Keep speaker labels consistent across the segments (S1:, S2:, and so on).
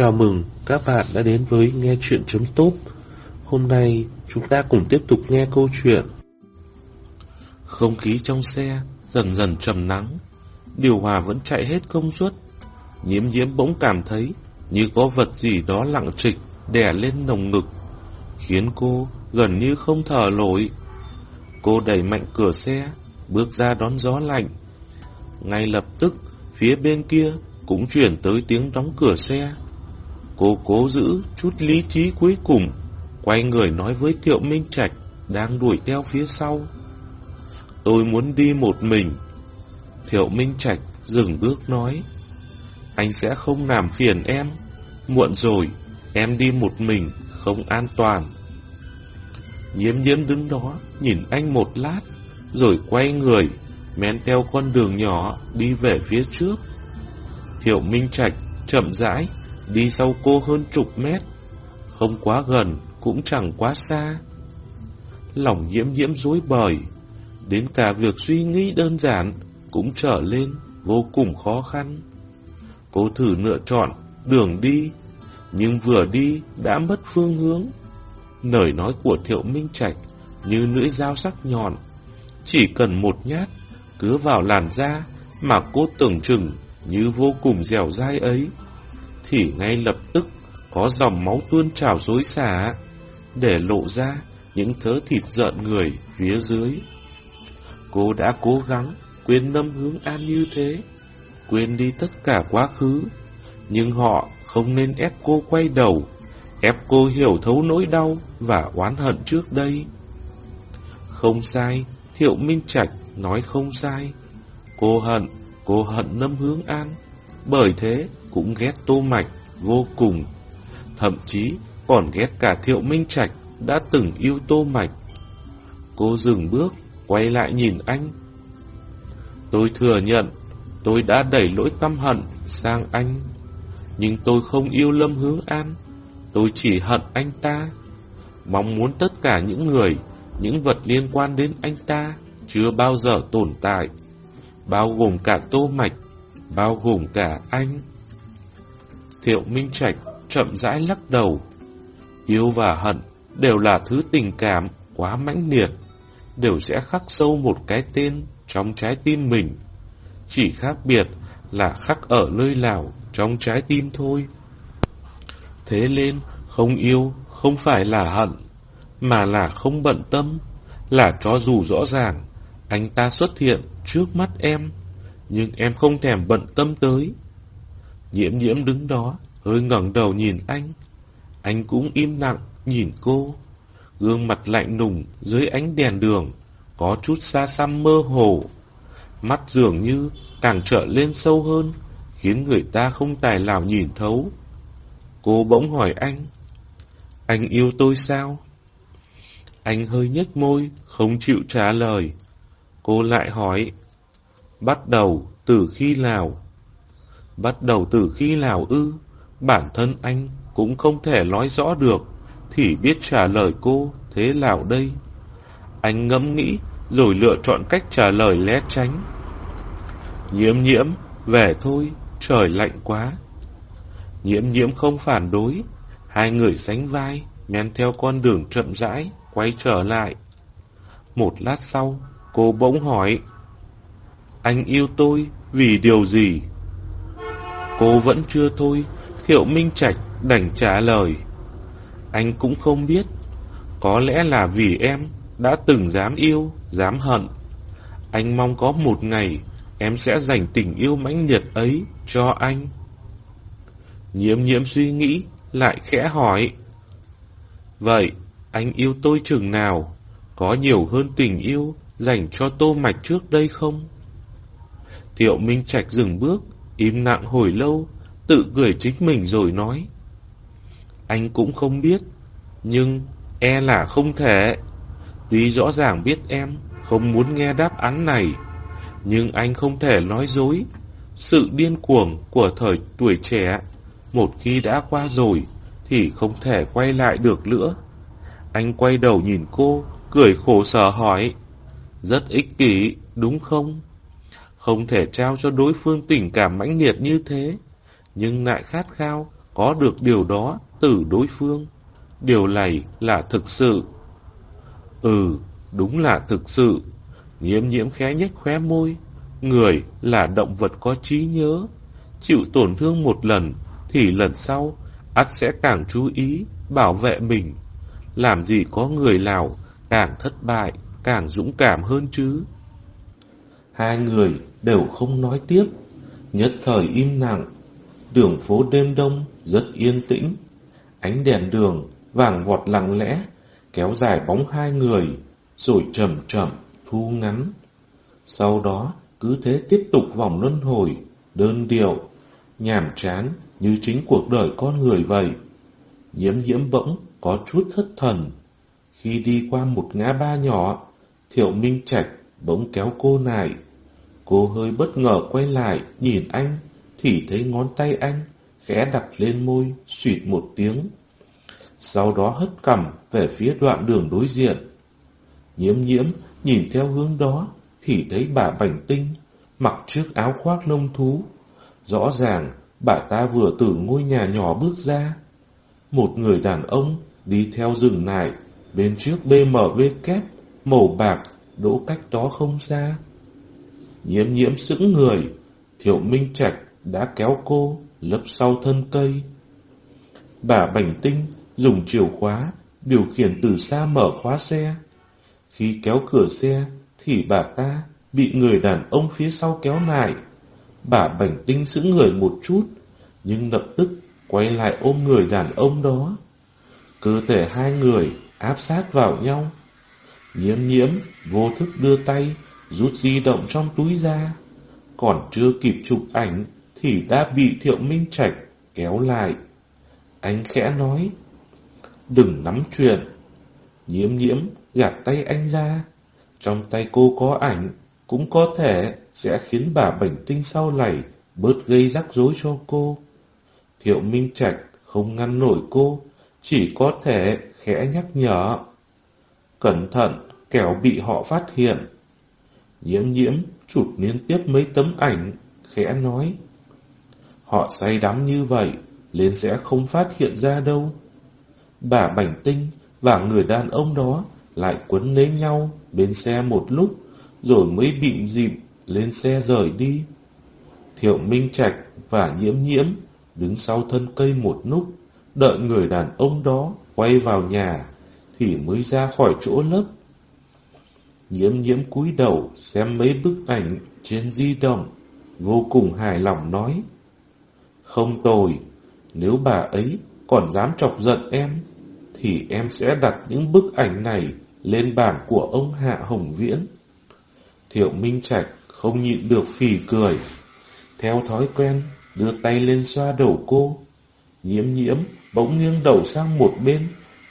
S1: Chào mừng các bạn đã đến với Nghe Chuyện Chấm Tốt. Hôm nay chúng ta cùng tiếp tục nghe câu chuyện. Không khí trong xe dần dần trầm nắng, điều hòa vẫn chạy hết công suất. Nhiễm nhiễm bỗng cảm thấy như có vật gì đó lặng trịch đè lên nồng ngực, khiến cô gần như không thở nổi. Cô đẩy mạnh cửa xe, bước ra đón gió lạnh. Ngay lập tức, phía bên kia cũng chuyển tới tiếng đóng cửa xe. Cô cố giữ chút lý trí cuối cùng, quay người nói với Thiệu Minh Trạch đang đuổi theo phía sau. Tôi muốn đi một mình. Thiệu Minh Trạch dừng bước nói, anh sẽ không làm phiền em. Muộn rồi, em đi một mình, không an toàn. Nhiễm nhiễm đứng đó, nhìn anh một lát, rồi quay người, men theo con đường nhỏ đi về phía trước. Thiệu Minh Trạch chậm rãi đi sau cô hơn chục mét, không quá gần cũng chẳng quá xa. Lòng nhiễm nhiễm rối bời, đến cả việc suy nghĩ đơn giản cũng trở lên vô cùng khó khăn. Cô thử lựa chọn đường đi, nhưng vừa đi đã mất phương hướng. Lời nói của Thiệu Minh Trạch như lưỡi dao sắc nhọn, chỉ cần một nhát cứa vào làn da mà cô tưởng chừng như vô cùng dẻo dai ấy, thì ngay lập tức có dòng máu tuôn trào rối xả, để lộ ra những thớ thịt rợn người phía dưới. Cô đã cố gắng quên năm hướng an như thế, quên đi tất cả quá khứ, nhưng họ không nên ép cô quay đầu, ép cô hiểu thấu nỗi đau và oán hận trước đây. Không sai, Thiệu Minh Trạch nói không sai. Cô hận, cô hận Lâm Hướng An, bởi thế cũng ghét Tô Mạch vô cùng. Thậm chí còn ghét cả Thiệu Minh Trạch đã từng yêu Tô Mạch. Cô dừng bước, quay lại nhìn anh. Tôi thừa nhận, tôi đã đẩy lỗi căm hận sang anh. Nhưng tôi không yêu Lâm Hướng An, tôi chỉ hận anh ta. Mong muốn tất cả những người, những vật liên quan đến anh ta chưa bao giờ tồn tại, bao gồm cả Tô Mạch, bao gồm cả anh. Thiệu Minh Trạch chậm rãi lắc đầu. Yêu và hận đều là thứ tình cảm quá mãnh liệt, đều sẽ khắc sâu một cái tên trong trái tim mình. Chỉ khác biệt là khắc ở nơi nào trong trái tim thôi. Thế nên, không yêu không phải là hận, mà là không bận tâm, là cho dù rõ ràng anh ta xuất hiện trước mắt em, nhưng em không thèm bận tâm tới. Nhiễm nhiễm đứng đó, hơi ngẩng đầu nhìn anh. Anh cũng im lặng nhìn cô. Gương mặt lạnh lùng dưới ánh đèn đường, có chút xa xăm mơ hồ. Mắt dường như càng trở lên sâu hơn, khiến người ta không tài nào nhìn thấu. Cô bỗng hỏi anh, anh yêu tôi sao? Anh hơi nhếch môi, không chịu trả lời. Cô lại hỏi, bắt đầu từ khi nào? Bắt đầu từ khi nào ư? Bản thân anh cũng không thể nói rõ được, thì biết trả lời cô thế nào đây? Anh ngẫm nghĩ rồi lựa chọn cách trả lời lé tránh. Nhiễm nhiễm, về thôi, trời lạnh quá. Nhiễm nhiễm không phản đối, hai người sánh vai, men theo con đường chậm rãi, quay trở lại. Một lát sau, cô bỗng hỏi, anh yêu tôi vì điều gì? Cô vẫn chưa thôi, Thiệu Minh Trạch đành trả lời. Anh cũng không biết, có lẽ là vì em đã từng dám yêu, dám hận. Anh mong có một ngày em sẽ dành tình yêu mãnh liệt ấy cho anh. Nhiễm nhiễm suy nghĩ, lại khẽ hỏi. Vậy, anh yêu tôi chừng nào? Có nhiều hơn tình yêu dành cho tô mạch trước đây không? Thiệu Minh Trạch dừng bước, im lặng hồi lâu, tự cười chính mình rồi nói. Anh cũng không biết, nhưng e là không thể. Tuy rõ ràng biết em không muốn nghe đáp án này, nhưng anh không thể nói dối. Sự điên cuồng của thời tuổi trẻ, một khi đã qua rồi, thì không thể quay lại được nữa. Anh quay đầu nhìn cô, cười khổ sở hỏi. Rất ích kỷ, đúng không? Không thể trao cho đối phương tình cảm mãnh liệt như thế, nhưng lại khát khao, có được điều đó từ đối phương. Điều này là thực sự. Ừ, đúng là thực sự. Nhiễm nhiễm khẽ nhếch khóe môi. Người là động vật có trí nhớ. Chịu tổn thương một lần thì lần sau ắt sẽ càng chú ý bảo vệ mình. Làm gì có người nào càng thất bại, càng dũng cảm hơn chứ. Hai người đều không nói tiếp, nhất thời im lặng. Đường phố đêm đông rất yên tĩnh, ánh đèn đường vàng vọt lặng lẽ, kéo dài bóng hai người, rồi chậm chậm thu ngắn. Sau đó cứ thế tiếp tục vòng luân hồi, đơn điệu, nhàm chán như chính cuộc đời con người vậy. Nhiễm nhiễm bỗng có chút thất thần. Khi đi qua một ngã ba nhỏ, Thiệu Minh Trạch bỗng kéo cô lại. Cô hơi bất ngờ quay lại, nhìn anh, thì thấy ngón tay anh, khẽ đặt lên môi, suyệt một tiếng. Sau đó hất cằm về phía đoạn đường đối diện. Nhiễm nhiễm nhìn theo hướng đó, thì thấy bà Bảnh Tinh, mặc chiếc áo khoác lông thú. Rõ ràng, bà ta vừa từ ngôi nhà nhỏ bước ra. Một người đàn ông đi theo rừng lại, bên trước BMW kép, màu bạc, đỗ cách đó không xa. Nhiễm nhiễm sững người, Thiệu Minh Trạch đã kéo cô lấp sau thân cây. Bà Bảnh Tinh dùng chìa khóa điều khiển từ xa mở khóa xe. Khi kéo cửa xe thì bà ta bị người đàn ông phía sau kéo lại. Bà Bảnh Tinh sững người một chút, nhưng lập tức quay lại ôm người đàn ông đó. Cơ thể hai người áp sát vào nhau. Nhiễm nhiễm vô thức đưa tay rút di động trong túi ra. Còn chưa kịp chụp ảnh thì đã bị Thiệu Minh Trạch kéo lại. Anh khẽ nói, đừng nắm chuyện. Nhiễm nhiễm gạt tay anh ra. Trong tay cô có ảnh, cũng có thể sẽ khiến bà bệnh tinh sau này bớt gây rắc rối cho cô. Thiệu Minh Trạch không ngăn nổi cô, chỉ có thể khẽ nhắc nhở. Cẩn thận, kẻo bị họ phát hiện. Nhiễm nhiễm chụp liên tiếp mấy tấm ảnh, khẽ nói. Họ say đắm như vậy, lên sẽ không phát hiện ra đâu. Bà Bảnh Tinh và người đàn ông đó lại quấn lấy nhau bên xe một lúc, rồi mới bị dịp lên xe rời đi. Thiệu Minh Trạch và Nhiễm Nhiễm đứng sau thân cây một lúc, đợi người đàn ông đó quay vào nhà, thì mới ra khỏi chỗ lớp. Nhiễm nhiễm cúi đầu xem mấy bức ảnh trên di động, vô cùng hài lòng nói. Không tồi, nếu bà ấy còn dám chọc giận em, thì em sẽ đặt những bức ảnh này lên bảng của ông Hạ Hồng Viễn. Thiệu Minh Trạch không nhịn được phì cười. Theo thói quen, đưa tay lên xoa đầu cô. Nhiễm nhiễm bỗng nghiêng đầu sang một bên,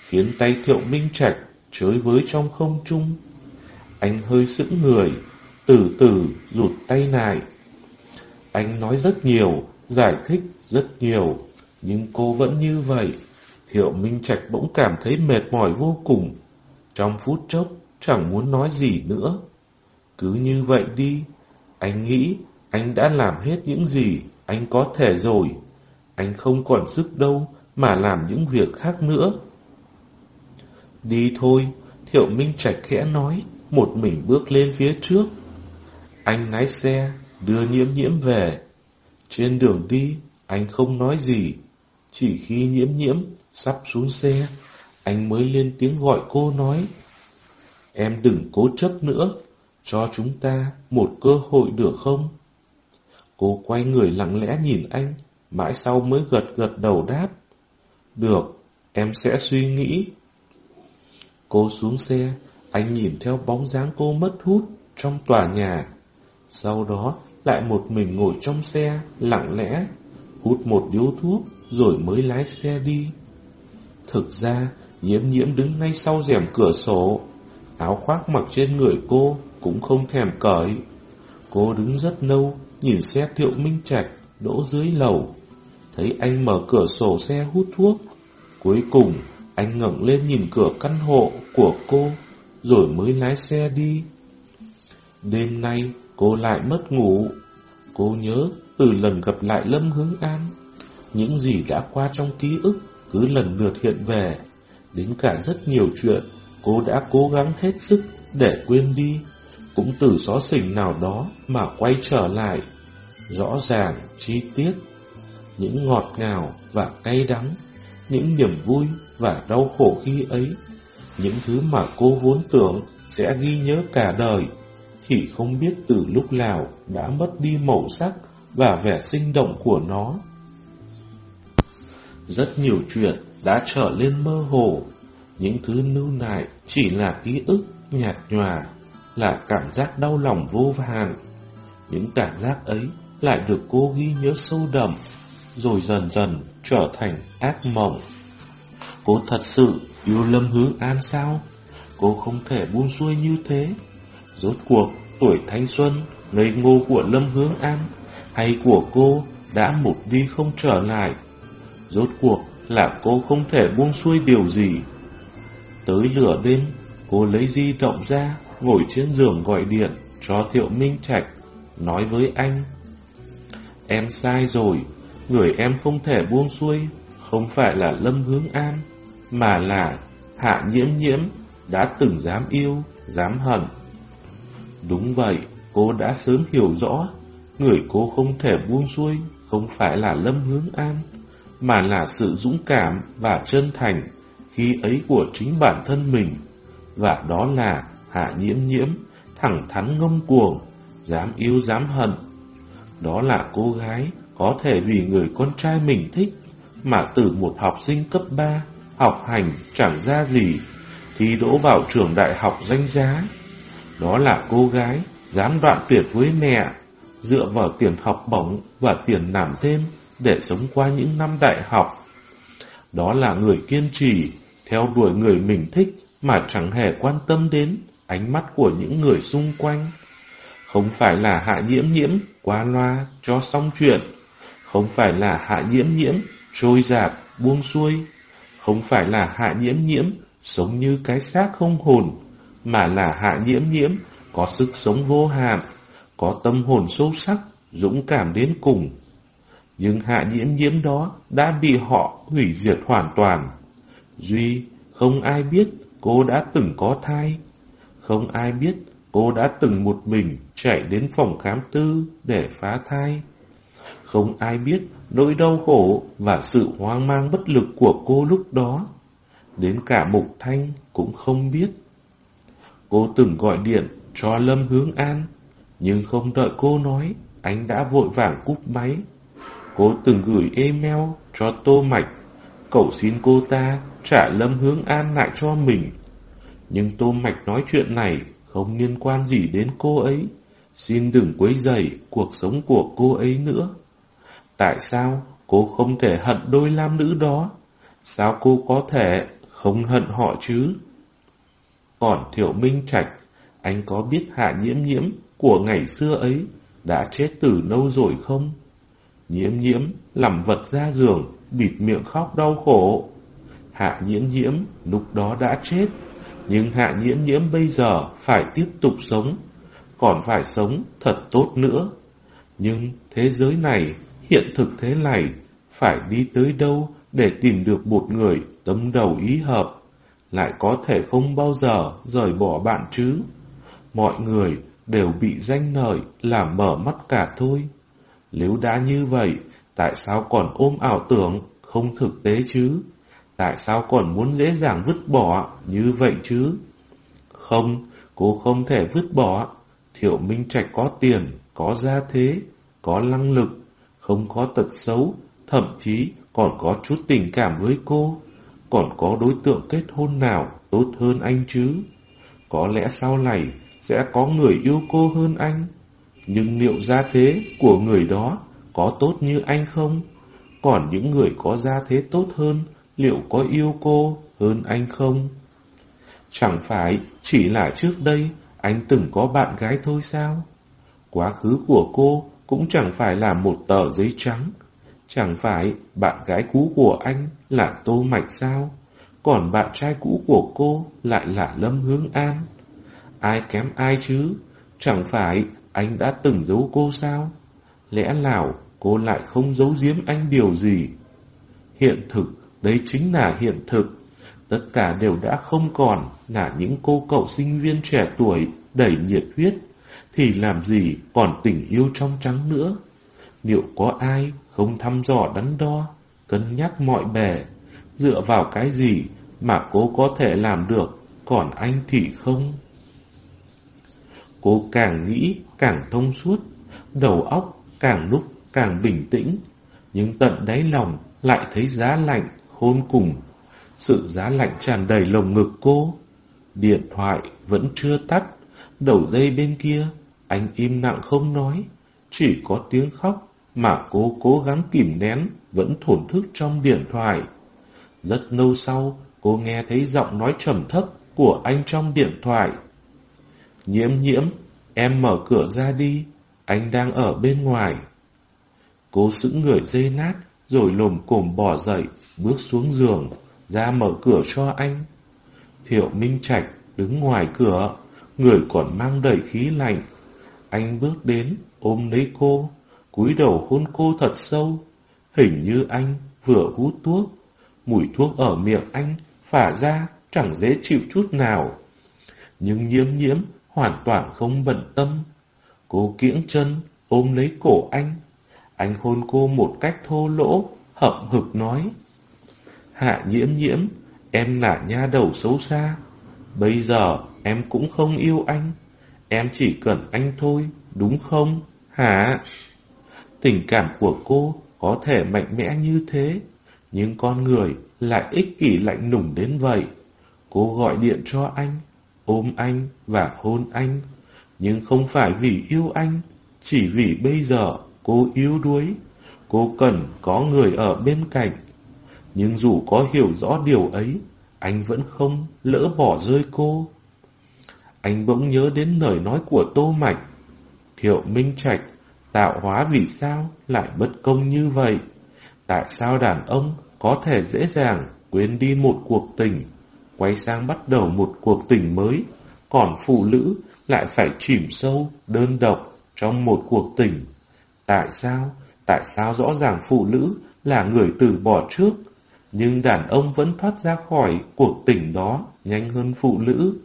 S1: khiến tay Thiệu Minh Trạch chới với trong không trung. Anh hơi sững người, từ từ rụt tay lại. Anh nói rất nhiều, giải thích rất nhiều, nhưng cô vẫn như vậy. Thiệu Minh Trạch bỗng cảm thấy mệt mỏi vô cùng. Trong phút chốc, chẳng muốn nói gì nữa. Cứ như vậy đi, anh nghĩ anh đã làm hết những gì anh có thể rồi. Anh không còn sức đâu mà làm những việc khác nữa. Đi thôi, Thiệu Minh Trạch khẽ nói, một mình bước lên phía trước. Anh lái xe, đưa nhiễm nhiễm về. Trên đường đi, anh không nói gì. Chỉ khi nhiễm nhiễm sắp xuống xe, anh mới lên tiếng gọi cô nói. Em đừng cố chấp nữa, cho chúng ta một cơ hội được không? Cô quay người lặng lẽ nhìn anh, mãi sau mới gật gật đầu đáp. Được, em sẽ suy nghĩ. Cô xuống xe, anh nhìn theo bóng dáng cô mất hút trong tòa nhà. Sau đó lại một mình ngồi trong xe, lặng lẽ, hút một điếu thuốc rồi mới lái xe đi. Thực ra, nhiễm nhiễm đứng ngay sau rèm cửa sổ, áo khoác mặc trên người cô cũng không thèm cởi. Cô đứng rất lâu, nhìn xe thiệu minh trạch đỗ dưới lầu. Thấy anh mở cửa sổ xe hút thuốc. Cuối cùng, anh ngẩng lên nhìn cửa căn hộ của cô, rồi mới lái xe đi. Đêm nay, cô lại mất ngủ. Cô nhớ từ lần gặp lại Lâm Hướng An. những gì đã qua trong ký ức cứ lần lượt hiện về. Đến cả rất nhiều chuyện, cô đã cố gắng hết sức để quên đi, cũng từ xó xỉnh nào đó mà quay trở lại. Rõ ràng, chi tiết, những ngọt ngào và cay đắng, những niềm vui và đau khổ khi ấy, những thứ mà cô vốn tưởng sẽ ghi nhớ cả đời, thì không biết từ lúc nào đã mất đi màu sắc và vẻ sinh động của nó. Rất nhiều chuyện đã trở lên mơ hồ, những thứ lưu lại chỉ là ký ức nhạt nhòa, là cảm giác đau lòng vô vàn. Những cảm giác ấy lại được cô ghi nhớ sâu đậm, rồi dần dần trở thành ác mộng. Cô thật sự yêu Lâm Hướng An sao? Cô không thể buông xuôi như thế. Rốt cuộc, tuổi thanh xuân, ngây ngô của Lâm Hướng An hay của cô đã một đi không trở lại. Rốt cuộc là cô không thể buông xuôi điều gì. Tới lửa đêm, cô lấy di động ra, ngồi trên giường gọi điện cho Thiệu Minh Trạch, nói với anh. Em sai rồi, người em không thể buông xuôi, không phải là Lâm Hướng An, mà là Hạ Nhiễm Nhiễm đã từng dám yêu, dám hận. Đúng vậy, cô đã sớm hiểu rõ, người cô không thể buông xuôi không phải là Lâm Hướng An, mà là sự dũng cảm và chân thành khi ấy của chính bản thân mình, và đó là Hạ Nhiễm Nhiễm, thẳng thắn ngông cuồng, dám yêu dám hận. Đó là cô gái có thể vì người con trai mình thích mà từ một học sinh cấp 3 học hành chẳng ra gì thi đỗ vào trường đại học danh giá. Đó là cô gái dám đoạn tuyệt với mẹ, dựa vào tiền học bổng và tiền làm thêm để sống qua những năm đại học. Đó là người kiên trì, theo đuổi người mình thích mà chẳng hề quan tâm đến ánh mắt của những người xung quanh. Không phải là hạ nhiễm nhiễm qua loa cho xong chuyện, không phải là hạ nhiễm nhiễm trôi giạt buông xuôi, không phải là hạ nhiễm nhiễm sống như cái xác không hồn, mà là hạ nhiễm nhiễm có sức sống vô hạn, có tâm hồn sâu sắc, dũng cảm đến cùng. Nhưng hạ nhiễm nhiễm đó đã bị họ hủy diệt hoàn toàn. Duy, không ai biết cô đã từng có thai. Không ai biết cô đã từng một mình chạy đến phòng khám tư để phá thai. Không ai biết nỗi đau khổ và sự hoang mang bất lực của cô lúc đó. Đến cả Mục Thanh cũng không biết. Cô từng gọi điện cho Lâm Hướng An, nhưng không đợi cô nói, anh đã vội vàng cúp máy. Cô từng gửi email cho Tô Mạch, cậu xin cô ta trả Lâm Hướng An lại cho mình. Nhưng Tô Mạch nói chuyện này không liên quan gì đến cô ấy. Xin đừng quấy rầy cuộc sống của cô ấy nữa. Tại sao cô không thể hận đôi lam nữ đó? Sao cô có thể không hận họ chứ? Còn Thiệu Minh Trạch, anh có biết hạ nhiễm nhiễm của ngày xưa ấy đã chết từ lâu rồi không? Nhiễm nhiễm làm vật ra giường, bịt miệng khóc đau khổ. Hạ nhiễm nhiễm lúc đó đã chết, nhưng hạ nhiễm nhiễm bây giờ phải tiếp tục sống, còn phải sống thật tốt nữa. Nhưng thế giới này, hiện thực thế này, phải đi tới đâu để tìm được một người tâm đầu ý hợp, lại có thể không bao giờ rời bỏ bạn chứ. Mọi người đều bị danh lợi làm mở mắt cả thôi. Nếu đã như vậy, tại sao còn ôm ảo tưởng không thực tế chứ? Tại sao còn muốn dễ dàng vứt bỏ như vậy chứ? Không, cô không thể vứt bỏ. Thiệu Minh Trạch có tiền, có gia thế, có năng lực, không có tật xấu, thậm chí còn có chút tình cảm với cô. Còn có đối tượng kết hôn nào tốt hơn anh chứ? Có lẽ sau này sẽ có người yêu cô hơn anh. Nhưng liệu gia thế của người đó có tốt như anh không? Còn những người có gia thế tốt hơn, liệu có yêu cô hơn anh không? Chẳng phải chỉ là trước đây anh từng có bạn gái thôi sao? Quá khứ của cô cũng chẳng phải là một tờ giấy trắng. Chẳng phải bạn gái cũ của anh là Tô Mạch sao? Còn bạn trai cũ của cô lại là Lâm Hướng An. Ai kém ai chứ? Chẳng phải anh đã từng giấu cô sao? Lẽ nào cô lại không giấu giếm anh điều gì hiện thực, đấy chính là hiện thực. Tất cả đều đã không còn là những cô cậu sinh viên trẻ tuổi đầy nhiệt huyết, thì làm gì còn tình yêu trong trắng nữa. Liệu có ai không thăm dò đắn đo, cân nhắc mọi bề, dựa vào cái gì mà cô có thể làm được, còn anh thì không? Cô càng nghĩ càng thông suốt, đầu óc càng lúc càng bình tĩnh, nhưng tận đáy lòng lại thấy giá lạnh, khôn cùng. Sự giá lạnh tràn đầy lồng ngực cô. Điện thoại vẫn chưa tắt, đầu dây bên kia, anh im lặng không nói, chỉ có tiếng khóc mà cô cố gắng kìm nén vẫn thổn thức trong điện thoại. Rất lâu sau, cô nghe thấy giọng nói trầm thấp của anh trong điện thoại. Nhiễm nhiễm, em mở cửa ra đi, anh đang ở bên ngoài. Cô sững người dây nát, rồi lồm cồm bỏ dậy, bước xuống giường, ra mở cửa cho anh. Thiệu Minh Trạch đứng ngoài cửa, người còn mang đầy khí lạnh. Anh bước đến, ôm lấy cô, cúi đầu hôn cô thật sâu. Hình như anh vừa hút thuốc, mùi thuốc ở miệng anh phả ra chẳng dễ chịu chút nào. Nhưng nhiễm nhiễm hoàn toàn không bận tâm. Cô kiễng chân, ôm lấy cổ anh. Anh hôn cô một cách thô lỗ, hậm hực nói. Hạ nhiễm nhiễm, em là nha đầu xấu xa. Bây giờ em cũng không yêu anh. Em chỉ cần anh thôi, đúng không? Hả? Tình cảm của cô có thể mạnh mẽ như thế, nhưng con người lại ích kỷ lạnh lùng đến vậy. Cô gọi điện cho anh, ôm anh và hôn anh, nhưng không phải vì yêu anh, chỉ vì bây giờ cô yếu đuối, cô cần có người ở bên cạnh. Nhưng dù có hiểu rõ điều ấy, anh vẫn không lỡ bỏ rơi cô. Anh bỗng nhớ đến lời nói của Tô Mạch. Thiệu Minh Trạch, tạo hóa vì sao lại bất công như vậy? Tại sao đàn ông có thể dễ dàng quên đi một cuộc tình, quay sang bắt đầu một cuộc tình mới, còn phụ nữ lại phải chìm sâu, đơn độc trong một cuộc tình? Tại sao? Tại sao rõ ràng phụ nữ là người từ bỏ trước, nhưng đàn ông vẫn thoát ra khỏi cuộc tình đó nhanh hơn phụ nữ?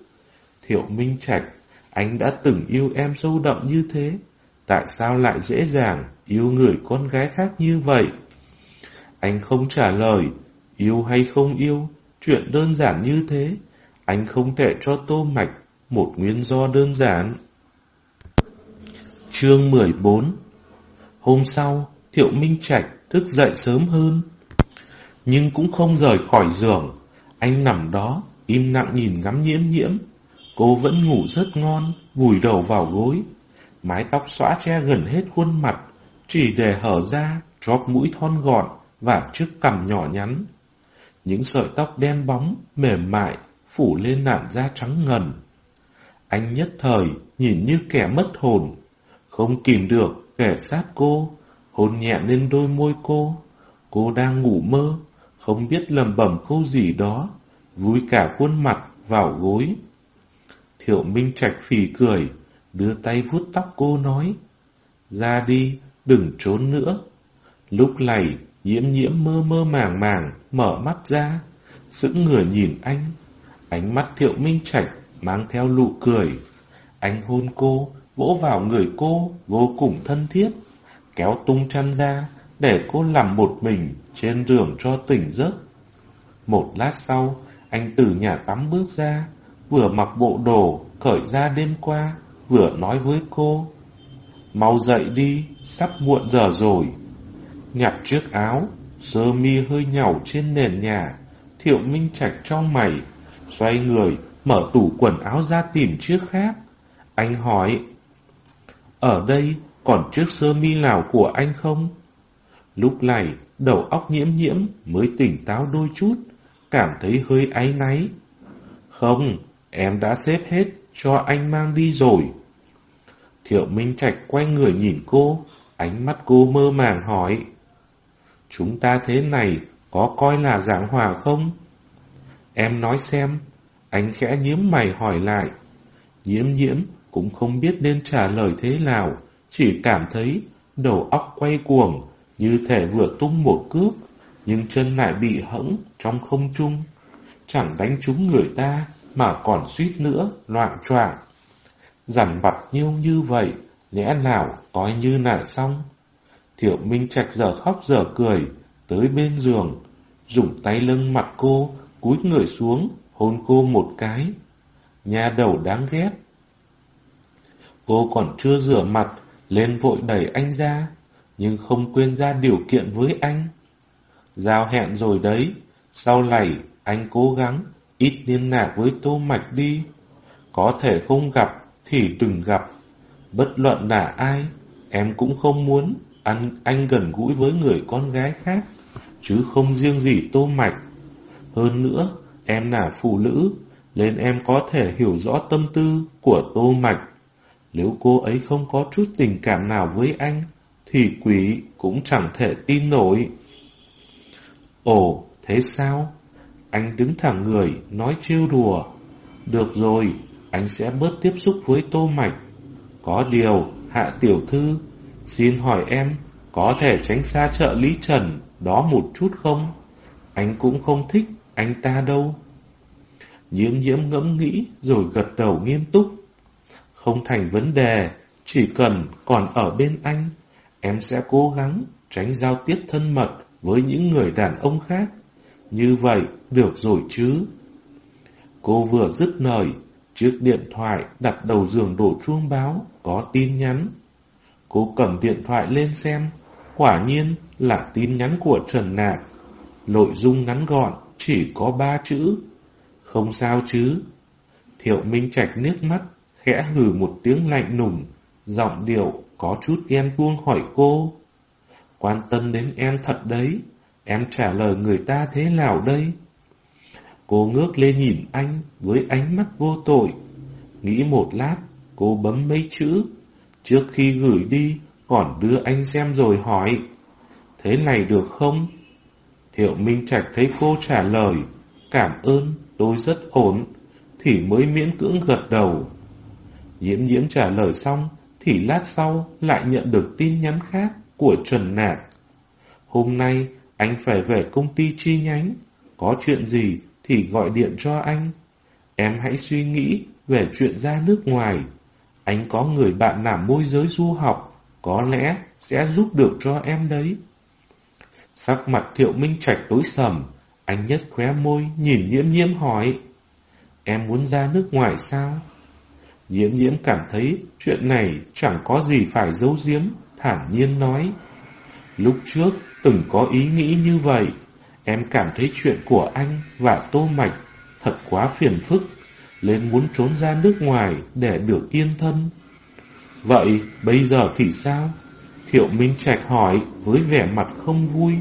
S1: Thiệu Minh Trạch, anh đã từng yêu em sâu đậm như thế, tại sao lại dễ dàng yêu người con gái khác như vậy? Anh không trả lời, yêu hay không yêu, chuyện đơn giản như thế, anh không thể cho Tô Mạch một nguyên do đơn giản. Chương 14 Hôm sau, Thiệu Minh Trạch thức dậy sớm hơn. Nhưng cũng không rời khỏi giường, anh nằm đó, im lặng nhìn ngắm nhiễm nhiễm. Cô vẫn ngủ rất ngon, vùi đầu vào gối. Mái tóc xõa che gần hết khuôn mặt, chỉ để hở ra, chóp mũi thon gọn và chiếc cằm nhỏ nhắn. Những sợi tóc đen bóng, mềm mại, phủ lên làn da trắng ngần. Anh nhất thời nhìn như kẻ mất hồn, không kìm được kẻ sát cô, hôn nhẹ lên đôi môi cô. Cô đang ngủ mơ, không biết lầm bẩm câu gì đó, vui cả khuôn mặt vào gối. Thiệu Minh Trạch phì cười, đưa tay vuốt tóc cô nói, ra đi, đừng trốn nữa. Lúc này, nhiễm nhiễm mơ mơ màng màng, mở mắt ra, sững người nhìn anh. Ánh mắt Thiệu Minh Trạch mang theo nụ cười. Anh hôn cô, vỗ vào người cô, vô cùng thân thiết, kéo tung chăn ra, để cô nằm một mình trên giường cho tỉnh giấc. Một lát sau, anh từ nhà tắm bước ra, vừa mặc bộ đồ khởi ra đêm qua, vừa nói với cô. Mau dậy đi, sắp muộn giờ rồi. Nhặt chiếc áo, sơ mi hơi nhàu trên nền nhà, thiệu minh trạch trong mày, xoay người, mở tủ quần áo ra tìm chiếc khác. Anh hỏi, ở đây còn chiếc sơ mi nào của anh không? Lúc này, đầu óc nhiễm nhiễm mới tỉnh táo đôi chút, cảm thấy hơi áy náy. Không, em đã xếp hết, cho anh mang đi rồi. Thiệu Minh Trạch quay người nhìn cô, ánh mắt cô mơ màng hỏi. Chúng ta thế này có coi là giảng hòa không? Em nói xem, anh khẽ nhiễm mày hỏi lại. Nhiễm nhiễm cũng không biết nên trả lời thế nào, chỉ cảm thấy đầu óc quay cuồng, như thể vừa tung một cước, nhưng chân lại bị hẫng trong không trung. Chẳng đánh trúng người ta, mà còn suýt nữa, loạn choạng Dằn vặt nhiêu như vậy, lẽ nào coi như là xong. Thiệu Minh Trạch giờ khóc giờ cười, tới bên giường, dùng tay lưng mặt cô, cúi người xuống, hôn cô một cái. Nhà đầu đáng ghét. Cô còn chưa rửa mặt, lên vội đẩy anh ra, nhưng không quên ra điều kiện với anh. Giao hẹn rồi đấy, sau này anh cố gắng ít liên lạc với Tô Mạch đi. Có thể không gặp thì đừng gặp. Bất luận là ai, em cũng không muốn anh, anh gần gũi với người con gái khác, chứ không riêng gì Tô Mạch. Hơn nữa, em là phụ nữ, nên em có thể hiểu rõ tâm tư của Tô Mạch. Nếu cô ấy không có chút tình cảm nào với anh, thì quỷ cũng chẳng thể tin nổi. Ồ, thế sao? Anh đứng thẳng người, nói trêu đùa. Được rồi, anh sẽ bớt tiếp xúc với Tô Mạch. Có điều, Hạ Tiểu Thư, xin hỏi em, có thể tránh xa chợ Lý Trần đó một chút không? Anh cũng không thích anh ta đâu. Nhiễm nhiễm ngẫm nghĩ rồi gật đầu nghiêm túc. Không thành vấn đề, chỉ cần còn ở bên anh, em sẽ cố gắng tránh giao tiếp thân mật với những người đàn ông khác. Như vậy được rồi chứ. Cô vừa dứt lời, chiếc điện thoại đặt đầu giường đổ chuông báo, có tin nhắn. Cô cầm điện thoại lên xem, quả nhiên là tin nhắn của Trần Nạc. Nội dung ngắn gọn, chỉ có ba chữ. Không sao chứ. Thiệu Minh Trạch nước mắt, khẽ hừ một tiếng lạnh nùng, giọng điệu có chút ghen tuông hỏi cô. Quan tâm đến em thật đấy, em trả lời người ta thế nào đây? Cô ngước lên nhìn anh với ánh mắt vô tội. Nghĩ một lát, cô bấm mấy chữ. Trước khi gửi đi, còn đưa anh xem rồi hỏi. Thế này được không? Thiệu Minh Trạch thấy cô trả lời. Cảm ơn, tôi rất ổn. Thì mới miễn cưỡng gật đầu. Nhiễm nhiễm trả lời xong, thì lát sau lại nhận được tin nhắn khác của Trần Nạc. Hôm nay, anh phải về công ty chi nhánh. Có chuyện gì thì gọi điện cho anh. Em hãy suy nghĩ về chuyện ra nước ngoài. Anh có người bạn làm môi giới du học, có lẽ sẽ giúp được cho em đấy. Sắc mặt thiệu minh trạch tối sầm, anh nhất khóe môi nhìn nhiễm nhiễm hỏi. Em muốn ra nước ngoài sao? Nhiễm nhiễm cảm thấy chuyện này chẳng có gì phải giấu giếm, thản nhiên nói. Lúc trước từng có ý nghĩ như vậy, em cảm thấy chuyện của anh và Tô Mạch thật quá phiền phức, nên muốn trốn ra nước ngoài để được yên thân. Vậy bây giờ thì sao? Thiệu Minh Trạch hỏi với vẻ mặt không vui.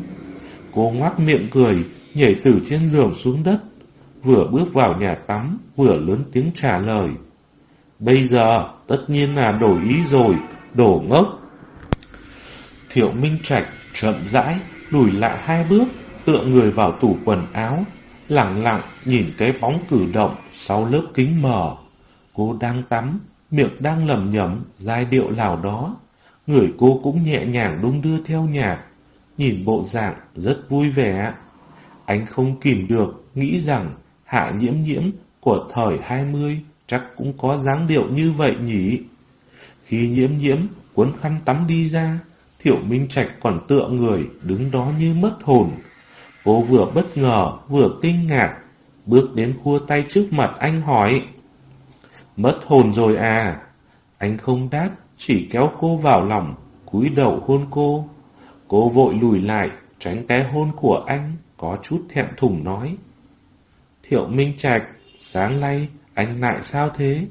S1: Cô ngoác miệng cười, nhảy từ trên giường xuống đất, vừa bước vào nhà tắm, vừa lớn tiếng trả lời. Bây giờ tất nhiên là đổi ý rồi, đổ ngốc. Thiệu Minh Trạch chậm rãi lùi lại hai bước, tựa người vào tủ quần áo, lặng lặng nhìn cái bóng cử động sau lớp kính mờ. Cô đang tắm, miệng đang lầm nhầm giai điệu nào đó. Người cô cũng nhẹ nhàng đung đưa theo nhạc, nhìn bộ dạng rất vui vẻ. Anh không kìm được, nghĩ rằng hạ nhiễm nhiễm của thời 20 chắc cũng có dáng điệu như vậy nhỉ. Khi nhiễm nhiễm cuốn khăn tắm đi ra, Thiệu Minh Trạch còn tựa người đứng đó như mất hồn. Cô vừa bất ngờ vừa kinh ngạc, bước đến khua tay trước mặt anh hỏi. Mất hồn rồi à? Anh không đáp, chỉ kéo cô vào lòng, cúi đầu hôn cô. Cô vội lùi lại, tránh cái hôn của anh, có chút thẹn thùng nói. Thiệu Minh Trạch, sáng nay anh lại sao thế?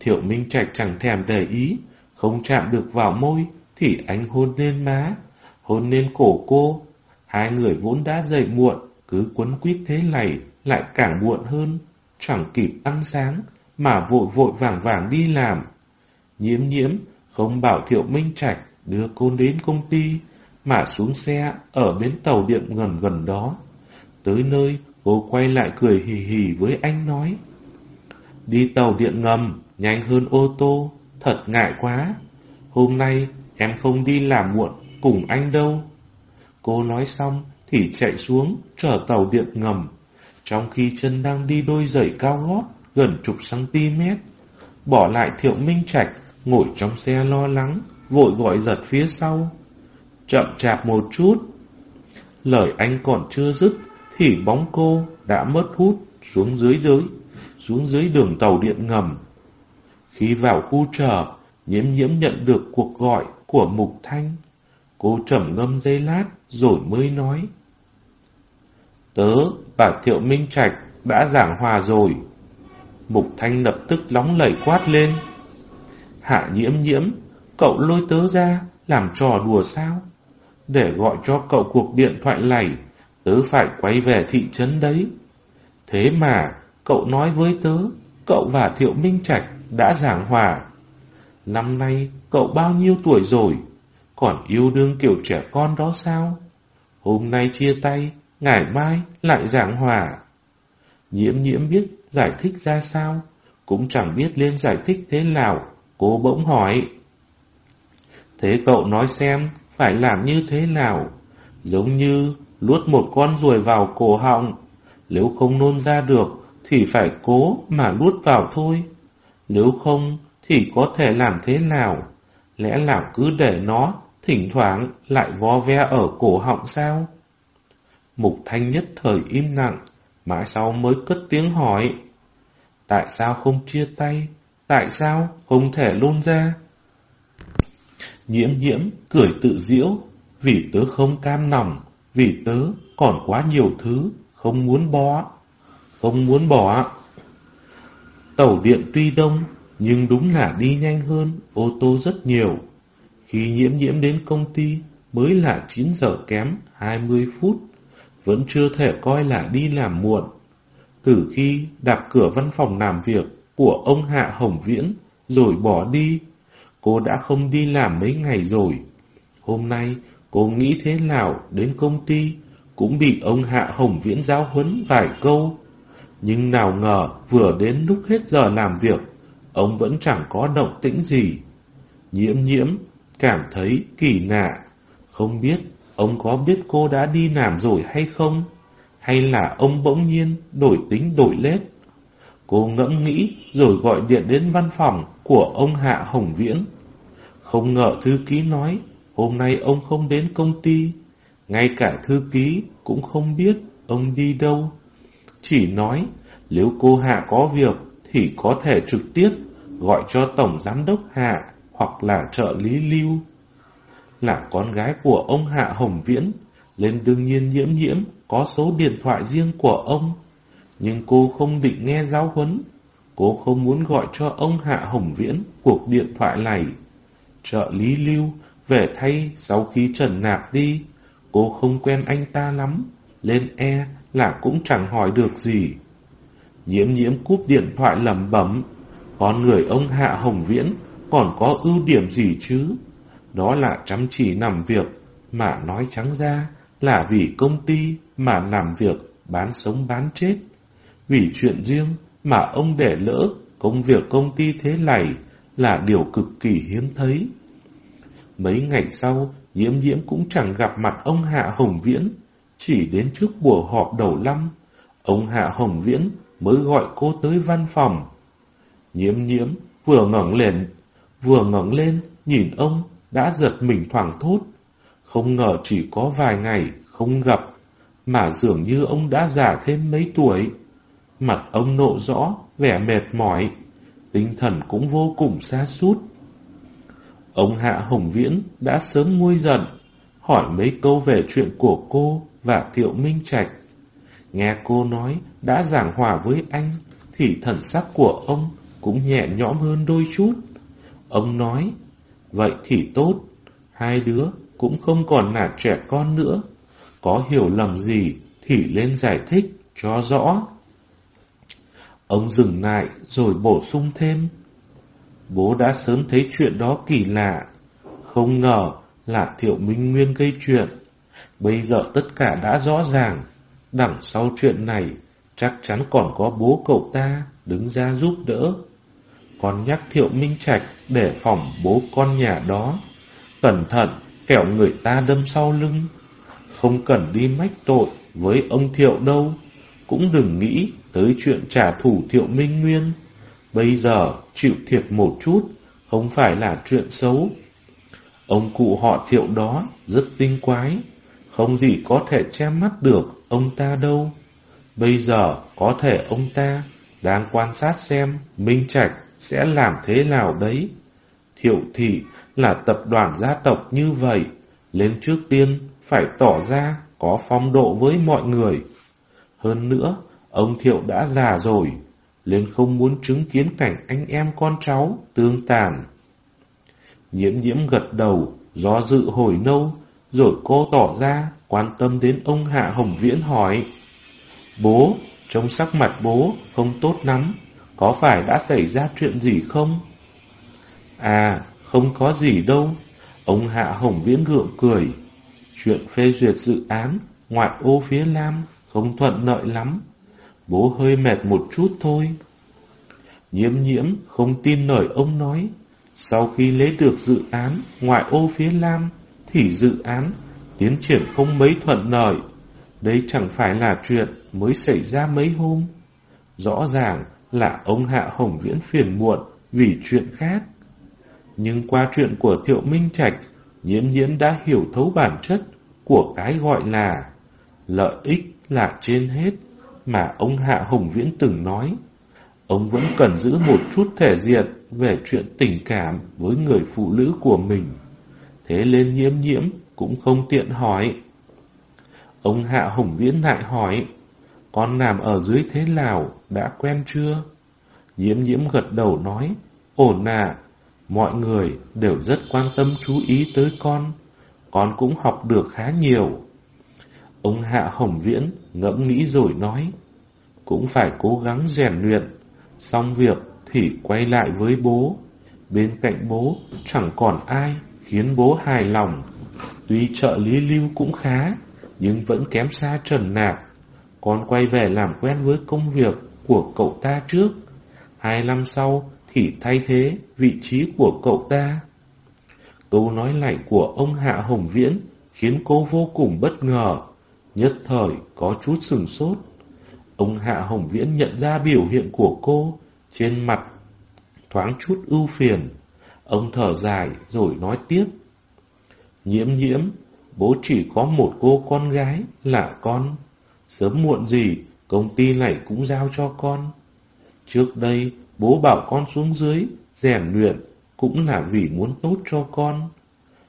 S1: Thiệu Minh Trạch chẳng thèm để ý, không chạm được vào môi, thì anh hôn lên má, hôn lên cổ cô. Hai người vốn đã dậy muộn, cứ quấn quýt thế này lại càng muộn hơn, chẳng kịp ăn sáng, mà vội vội vàng vàng đi làm. Nhiễm nhiễm, không bảo Thiệu Minh Trạch đưa cô đến công ty, mà xuống xe ở bến tàu điện gần gần đó. Tới nơi, cô quay lại cười hì hì với anh nói. Đi tàu điện ngầm, nhanh hơn ô tô, thật ngại quá. Hôm nay em không đi làm muộn cùng anh đâu. Cô nói xong, thì chạy xuống chở tàu điện ngầm, trong khi chân đang đi đôi giày cao gót gần chục cm. Bỏ lại Thiệu Minh Trạch ngồi trong xe lo lắng, vội gọi giật phía sau. Chậm chạp một chút. Lời anh còn chưa dứt, thì bóng cô đã mất hút xuống dưới đới, xuống dưới đường tàu điện ngầm. Khi vào khu chờ, nhiễm nhiễm nhận được cuộc gọi của Mục Thanh. Cô trầm ngâm giây lát rồi mới nói. Tớ và Thiệu Minh Trạch đã giảng hòa rồi. Mục Thanh lập tức nóng lẩy quát lên. Hạ nhiễm nhiễm, cậu lôi tớ ra, làm trò đùa sao? Để gọi cho cậu cuộc điện thoại lầy, tớ phải quay về thị trấn đấy. Thế mà, cậu nói với tớ, cậu và Thiệu Minh Trạch đã giảng hòa. Năm nay, cậu bao nhiêu tuổi rồi? Còn yêu đương kiểu trẻ con đó sao? Hôm nay chia tay, ngày mai lại giảng hòa. Nhiễm nhiễm biết giải thích ra sao, cũng chẳng biết lên giải thích thế nào, cô bỗng hỏi. Thế cậu nói xem, phải làm như thế nào? Giống như luốt một con ruồi vào cổ họng, nếu không nôn ra được thì phải cố mà luốt vào thôi. Nếu không thì có thể làm thế nào? Lẽ nào cứ để nó thỉnh thoảng lại vo ve ở cổ họng sao? Mục Thanh nhất thời im lặng, mãi sau mới cất tiếng hỏi. Tại sao không chia tay? Tại sao không thể luôn ra? Nhiễm nhiễm cười tự diễu, vì tớ không cam lòng, vì tớ còn quá nhiều thứ, không muốn bỏ. Không muốn bỏ. Tàu điện tuy đông, nhưng đúng là đi nhanh hơn ô tô rất nhiều. Khi nhiễm nhiễm đến công ty mới là 9 giờ kém 20 phút, vẫn chưa thể coi là đi làm muộn. Từ khi đạp cửa văn phòng làm việc của ông Hạ Hồng Viễn rồi bỏ đi, cô đã không đi làm mấy ngày rồi. Hôm nay cô nghĩ thế nào đến công ty cũng bị ông Hạ Hồng Viễn giáo huấn vài câu. Nhưng nào ngờ vừa đến lúc hết giờ làm việc, ông vẫn chẳng có động tĩnh gì. Nhiễm nhiễm cảm thấy kỳ lạ, không biết ông có biết cô đã đi làm rồi hay không? Hay là ông bỗng nhiên đổi tính đổi lết? Cô ngẫm nghĩ rồi gọi điện đến văn phòng của ông Hạ Hồng Viễn. Không ngờ thư ký nói hôm nay ông không đến công ty, ngay cả thư ký cũng không biết ông đi đâu. Chỉ nói nếu cô Hạ có việc thì có thể trực tiếp gọi cho Tổng Giám đốc Hạ hoặc là trợ lý Lưu. Là con gái của ông Hạ Hồng Viễn, nên đương nhiên nhiễm nhiễm có số điện thoại riêng của ông. Nhưng cô không định nghe giáo huấn, cô không muốn gọi cho ông Hạ Hồng Viễn cuộc điện thoại này. Trợ lý Lưu về thay sau khi Trần Nạp đi, cô không quen anh ta lắm, lên e là cũng chẳng hỏi được gì. Nhiễm nhiễm cúp điện thoại lầm bẩm con người ông Hạ Hồng Viễn còn có ưu điểm gì chứ? Đó là chăm chỉ làm việc, mà nói trắng ra là vì công ty mà làm việc bán sống bán chết. Vì chuyện riêng mà ông để lỡ công việc công ty thế này là điều cực kỳ hiếm thấy. Mấy ngày sau, Nhiễm Nhiễm cũng chẳng gặp mặt ông Hạ Hồng Viễn, chỉ đến trước buổi họp đầu năm, ông Hạ Hồng Viễn mới gọi cô tới văn phòng. Nhiễm nhiễm vừa ngẩng lên, vừa ngẩng lên nhìn ông đã giật mình thoảng thốt. Không ngờ chỉ có vài ngày không gặp, mà dường như ông đã già thêm mấy tuổi. Mặt ông nộ rõ, vẻ mệt mỏi, tinh thần cũng vô cùng xa sút Ông Hạ Hồng Viễn đã sớm nguôi giận, hỏi mấy câu về chuyện của cô và Thiệu Minh Trạch. Nghe cô nói đã giảng hòa với anh, thì thần sắc của ông cũng nhẹ nhõm hơn đôi chút. Ông nói, vậy thì tốt, hai đứa cũng không còn là trẻ con nữa. Có hiểu lầm gì thì lên giải thích cho rõ. Ông dừng lại rồi bổ sung thêm. Bố đã sớm thấy chuyện đó kỳ lạ. Không ngờ là Thiệu Minh Nguyên gây chuyện. Bây giờ tất cả đã rõ ràng. Đằng sau chuyện này, chắc chắn còn có bố cậu ta đứng ra giúp đỡ. Con nhắc Thiệu Minh Trạch để phòng bố con nhà đó. Cẩn thận, kẻo người ta đâm sau lưng. không cần đi mách tội với ông Thiệu đâu, cũng đừng nghĩ tới chuyện trả thù Thiệu Minh Nguyên. Bây giờ chịu thiệt một chút, không phải là chuyện xấu. Ông cụ họ Thiệu đó rất tinh quái, không gì có thể che mắt được ông ta đâu. Bây giờ có thể ông ta đang quan sát xem Minh Trạch sẽ làm thế nào đấy. Thiệu thị là tập đoàn gia tộc như vậy, lên trước tiên phải tỏ ra có phong độ với mọi người. Hơn nữa, ông Thiệu đã già rồi, nên không muốn chứng kiến cảnh anh em con cháu tương tàn. Nhiễm nhiễm gật đầu, do dự hồi nâu rồi cô tỏ ra quan tâm đến ông Hạ Hồng Viễn hỏi. Bố, trông sắc mặt bố không tốt lắm, có phải đã xảy ra chuyện gì không? À, không có gì đâu. Ông Hạ Hồng Viễn gượng cười. Chuyện phê duyệt dự án ngoại ô phía Nam không thuận lợi lắm. Bố hơi mệt một chút thôi. Nhiễm nhiễm không tin lời ông nói. Sau khi lấy được dự án ngoại ô phía Nam thì dự án tiến triển không mấy thuận lợi. Đây chẳng phải là chuyện mới xảy ra mấy hôm. Rõ ràng là ông Hạ Hồng Viễn phiền muộn vì chuyện khác. Nhưng qua chuyện của Thiệu Minh Trạch, nhiễm nhiễm đã hiểu thấu bản chất của cái gọi là lợi ích là trên hết mà ông Hạ Hồng Viễn từng nói. Ông vẫn cần giữ một chút thể diện về chuyện tình cảm với người phụ nữ của mình. Thế nên nhiễm nhiễm cũng không tiện hỏi. Ông Hạ Hồng Viễn lại hỏi, con làm ở dưới thế nào, đã quen chưa? Nhiễm nhiễm gật đầu nói, ổn à, mọi người đều rất quan tâm chú ý tới con, con cũng học được khá nhiều. Ông Hạ Hồng Viễn ngẫm nghĩ rồi nói, cũng phải cố gắng rèn luyện, xong việc thì quay lại với bố. Bên cạnh bố chẳng còn ai khiến bố hài lòng. Tuy trợ lý lưu cũng khá, nhưng vẫn kém xa Trần nạp Con quay về làm quen với công việc của cậu ta trước. Hai năm sau thì thay thế vị trí của cậu ta. Câu nói lạnh của ông Hạ Hồng Viễn khiến cô vô cùng bất ngờ, nhất thời có chút sừng sốt. Ông Hạ Hồng Viễn nhận ra biểu hiện của cô, trên mặt thoáng chút ưu phiền. Ông thở dài rồi nói tiếp. Nhiễm nhiễm, bố chỉ có một cô con gái là con. Sớm muộn gì, công ty này cũng giao cho con. Trước đây, bố bảo con xuống dưới, rèn luyện, cũng là vì muốn tốt cho con.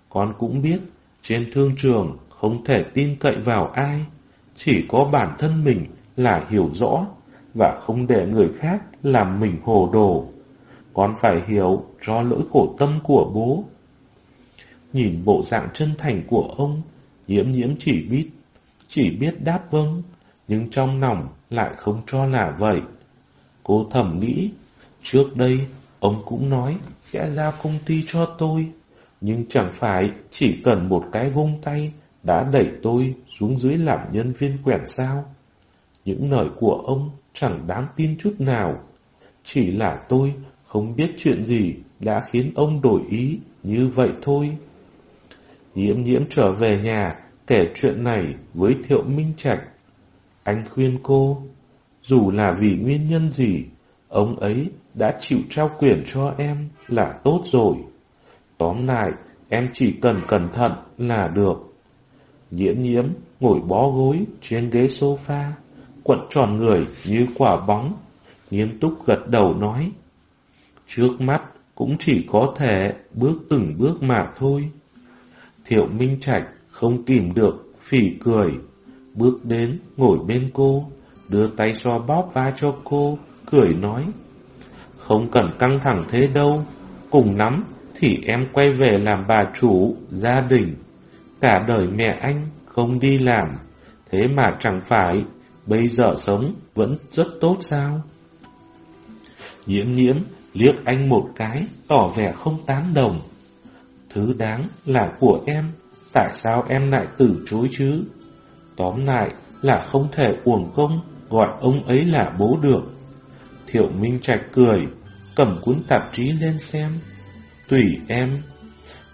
S1: Con cũng biết, trên thương trường không thể tin cậy vào ai, chỉ có bản thân mình là hiểu rõ và không để người khác làm mình hồ đồ. Con phải hiểu cho lỗi khổ tâm của bố. Nhìn bộ dạng chân thành của ông, nhiễm nhiễm chỉ biết, chỉ biết đáp vâng, nhưng trong lòng lại không cho là vậy. Cô thầm nghĩ, trước đây ông cũng nói sẽ giao công ty cho tôi, nhưng chẳng phải chỉ cần một cái vung tay đã đẩy tôi xuống dưới làm nhân viên quẹt sao. Những lời của ông chẳng đáng tin chút nào, chỉ là tôi không biết chuyện gì đã khiến ông đổi ý như vậy thôi. Nhiễm nhiễm trở về nhà kể chuyện này với Thiệu Minh Trạch. Anh khuyên cô, dù là vì nguyên nhân gì, ông ấy đã chịu trao quyền cho em là tốt rồi. Tóm lại, em chỉ cần cẩn thận là được. Nhiễm nhiễm ngồi bó gối trên ghế sofa, quận tròn người như quả bóng, nghiêm túc gật đầu nói. Trước mắt cũng chỉ có thể bước từng bước mà thôi. Thiệu Minh Trạch không kìm được, phỉ cười, bước đến ngồi bên cô, đưa tay xoa bóp vai cho cô, cười nói. Không cần căng thẳng thế đâu, cùng lắm thì em quay về làm bà chủ, gia đình. Cả đời mẹ anh không đi làm, thế mà chẳng phải bây giờ sống vẫn rất tốt sao? Nhiễm nhiễm liếc anh một cái, tỏ vẻ không tán đồng. Thứ đáng là của em, tại sao em lại từ chối chứ? Tóm lại là không thể uổng công gọi ông ấy là bố được. Thiệu Minh Trạch cười, cầm cuốn tạp chí lên xem. Tùy em.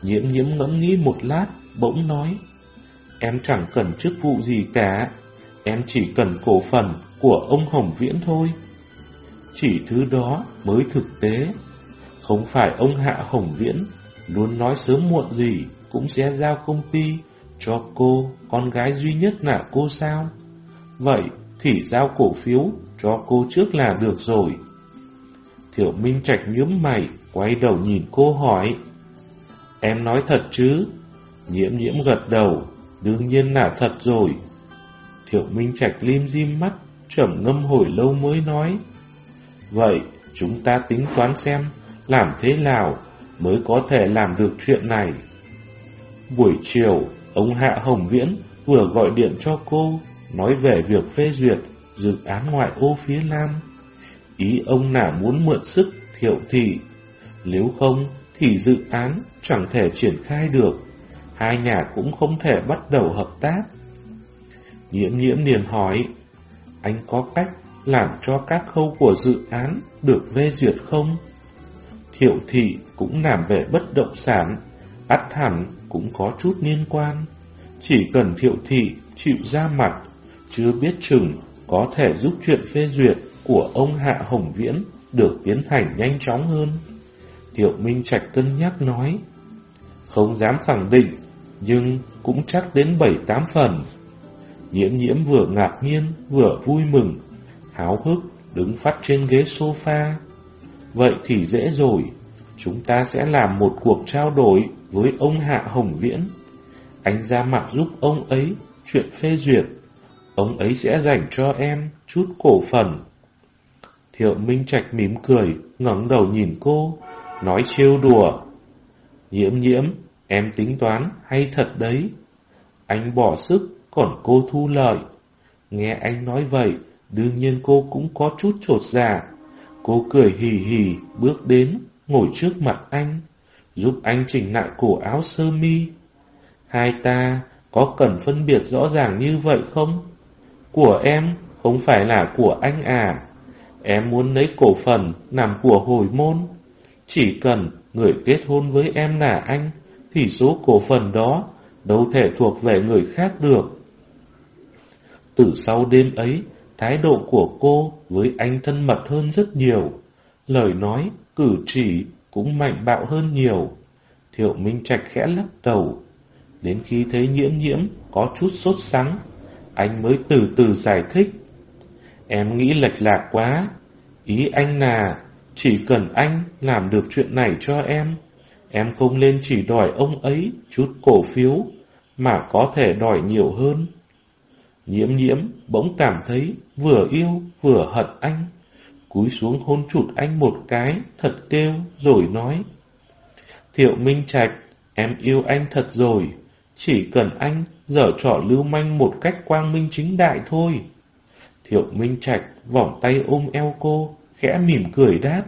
S1: Nhiễm nhiễm ngẫm nghĩ một lát, bỗng nói. em chẳng cần chức vụ gì cả, em chỉ cần cổ phần của ông Hồng Viễn thôi. Chỉ thứ đó mới thực tế, không phải ông Hạ Hồng Viễn luôn nói sớm muộn gì cũng sẽ giao công ty cho cô, con gái duy nhất là cô sao? Vậy thì giao cổ phiếu cho cô trước là được rồi. Thiểu Minh Trạch nhướng mày, quay đầu nhìn cô hỏi. Em nói thật chứ? Nhiễm nhiễm gật đầu, đương nhiên là thật rồi. Thiệu Minh Trạch lim dim mắt, trầm ngâm hồi lâu mới nói. Vậy, chúng ta tính toán xem, làm thế nào mới có thể làm được chuyện này. Buổi chiều, ông Hạ Hồng Viễn vừa gọi điện cho cô, nói về việc phê duyệt dự án ngoại ô phía Nam. Ý ông là muốn mượn sức thiệu thị, nếu không thì dự án chẳng thể triển khai được, hai nhà cũng không thể bắt đầu hợp tác. Nhiễm nhiễm liền hỏi, anh có cách làm cho các khâu của dự án được phê duyệt không? Thiệu thị cũng làm về bất động sản, ắt hẳn cũng có chút liên quan. Chỉ cần thiệu thị chịu ra mặt, chưa biết chừng có thể giúp chuyện phê duyệt của ông Hạ Hồng Viễn được tiến hành nhanh chóng hơn. Thiệu Minh Trạch cân nhắc nói, không dám khẳng định, nhưng cũng chắc đến bảy tám phần. Nhiễm nhiễm vừa ngạc nhiên, vừa vui mừng, háo hức, đứng phát trên ghế sofa. Vậy thì dễ rồi, chúng ta sẽ làm một cuộc trao đổi với ông Hạ Hồng Viễn. Anh ra mặt giúp ông ấy chuyện phê duyệt, ông ấy sẽ dành cho em chút cổ phần. Thiệu Minh Trạch mỉm cười, ngẩng đầu nhìn cô, nói trêu đùa. Nhiễm nhiễm, em tính toán hay thật đấy. Anh bỏ sức, còn cô thu lợi. Nghe anh nói vậy, đương nhiên cô cũng có chút trột dạ. Cô cười hì hì, bước đến, ngồi trước mặt anh, giúp anh chỉnh lại cổ áo sơ mi. Hai ta có cần phân biệt rõ ràng như vậy không? Của em không phải là của anh à. Em muốn lấy cổ phần nằm của hồi môn. Chỉ cần người kết hôn với em là anh, thì số cổ phần đó đâu thể thuộc về người khác được. Từ sau đêm ấy, thái độ của cô với anh thân mật hơn rất nhiều. Lời nói, cử chỉ cũng mạnh bạo hơn nhiều. Thiệu Minh Trạch khẽ lắc đầu. Đến khi thấy nhiễm nhiễm có chút sốt sắng, anh mới từ từ giải thích. Em nghĩ lệch lạc quá. Ý anh là chỉ cần anh làm được chuyện này cho em, em không nên chỉ đòi ông ấy chút cổ phiếu, mà có thể đòi nhiều hơn. Nhiễm nhiễm bỗng cảm thấy vừa yêu vừa hận anh cúi xuống hôn chụt anh một cái, thật kêu, rồi nói. Thiệu Minh Trạch, em yêu anh thật rồi, chỉ cần anh dở trò lưu manh một cách quang minh chính đại thôi. Thiệu Minh Trạch vòng tay ôm eo cô, khẽ mỉm cười đáp.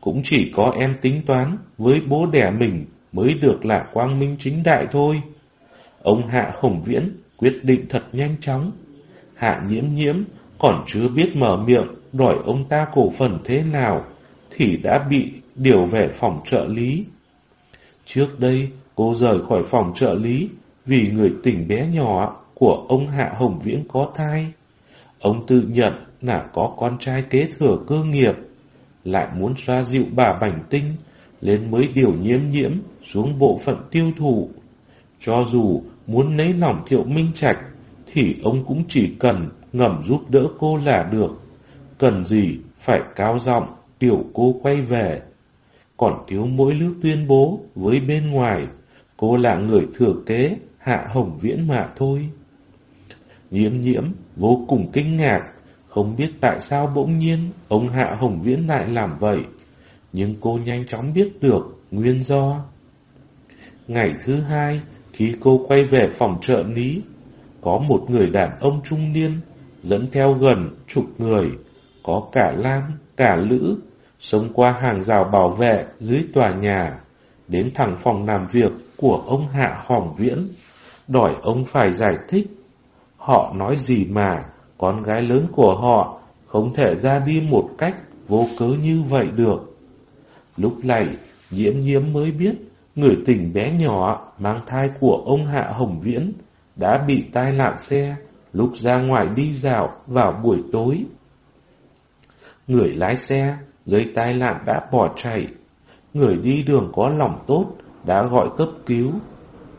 S1: Cũng chỉ có em tính toán với bố đẻ mình mới được là quang minh chính đại thôi. Ông Hạ Hồng Viễn quyết định thật nhanh chóng. Hạ nhiễm nhiễm còn chưa biết mở miệng đòi ông ta cổ phần thế nào, thì đã bị điều về phòng trợ lý. Trước đây, cô rời khỏi phòng trợ lý vì người tỉnh bé nhỏ của ông Hạ Hồng Viễn có thai. Ông tự nhận là có con trai kế thừa cơ nghiệp, lại muốn xoa dịu bà Bảnh Tinh, lên mới điều nhiễm nhiễm xuống bộ phận tiêu thụ. Cho dù muốn lấy lòng thiệu minh trạch, thì ông cũng chỉ cần ngầm giúp đỡ cô là được. Cần gì phải cao giọng tiểu cô quay về. Còn thiếu mỗi lúc tuyên bố với bên ngoài, cô là người thừa kế hạ hồng viễn mà thôi. Nhiễm nhiễm vô cùng kinh ngạc, không biết tại sao bỗng nhiên ông hạ hồng viễn lại làm vậy. Nhưng cô nhanh chóng biết được nguyên do. Ngày thứ hai, khi cô quay về phòng trợ lý, có một người đàn ông trung niên dẫn theo gần chục người, có cả nam, cả nữ, sống qua hàng rào bảo vệ dưới tòa nhà, đến thẳng phòng làm việc của ông Hạ Hoàng Viễn, đòi ông phải giải thích. Họ nói gì mà, con gái lớn của họ không thể ra đi một cách vô cớ như vậy được. Lúc này, Diễm nhiễm mới biết, người tình bé nhỏ mang thai của ông Hạ Hồng Viễn đã bị tai nạn xe lúc ra ngoài đi dạo vào buổi tối. Người lái xe gây tai nạn đã bỏ chạy, người đi đường có lòng tốt đã gọi cấp cứu,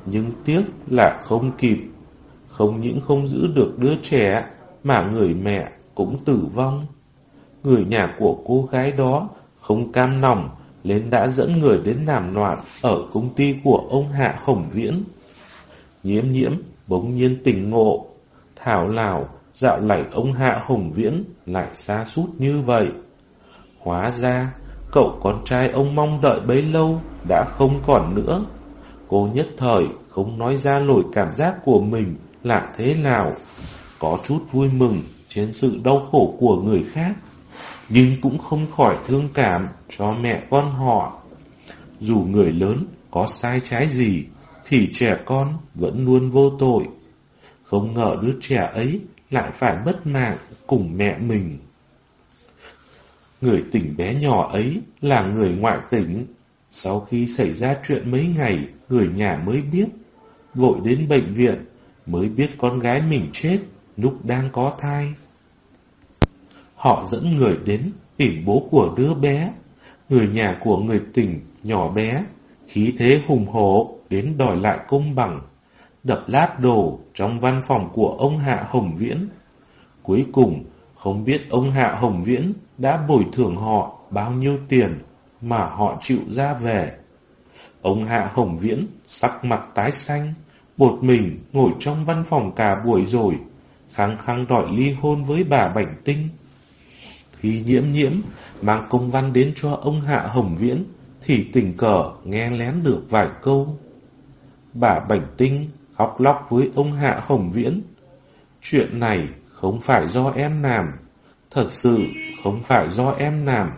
S1: nhưng tiếc là không kịp, không những không giữ được đứa trẻ mà người mẹ cũng tử vong. Người nhà của cô gái đó không cam lòng lên đã dẫn người đến làm loạn ở công ty của ông Hạ Hồng Viễn. Nhiễm nhiễm bỗng nhiên tỉnh ngộ, thảo lào dạo lảy ông Hạ Hồng Viễn lại xa sút như vậy. Hóa ra, cậu con trai ông mong đợi bấy lâu đã không còn nữa. Cô nhất thời không nói ra nổi cảm giác của mình là thế nào, có chút vui mừng trên sự đau khổ của người khác, nhưng cũng không khỏi thương cảm cho mẹ con họ. Dù người lớn có sai trái gì, thì trẻ con vẫn luôn vô tội. Không ngờ đứa trẻ ấy lại phải mất mạng cùng mẹ mình. Người tỉnh bé nhỏ ấy là người ngoại tỉnh. Sau khi xảy ra chuyện mấy ngày, người nhà mới biết. Vội đến bệnh viện, mới biết con gái mình chết lúc đang có thai. Họ dẫn người đến tìm bố của đứa bé. Người nhà của người tỉnh nhỏ bé, khí thế hùng hổ đến đòi lại công bằng, đập lát đồ trong văn phòng của ông Hạ Hồng Viễn. Cuối cùng, không biết ông Hạ Hồng Viễn đã bồi thường họ bao nhiêu tiền mà họ chịu ra về. Ông Hạ Hồng Viễn sắc mặt tái xanh, một mình ngồi trong văn phòng cả buổi rồi, khăng khăng đòi ly hôn với bà Bảnh Tinh khí nhiễm nhiễm mang công văn đến cho ông Hạ Hồng Viễn, thì tình cờ nghe lén được vài câu. Bà Bảnh Tinh khóc lóc với ông Hạ Hồng Viễn. Chuyện này không phải do em làm, thật sự không phải do em làm.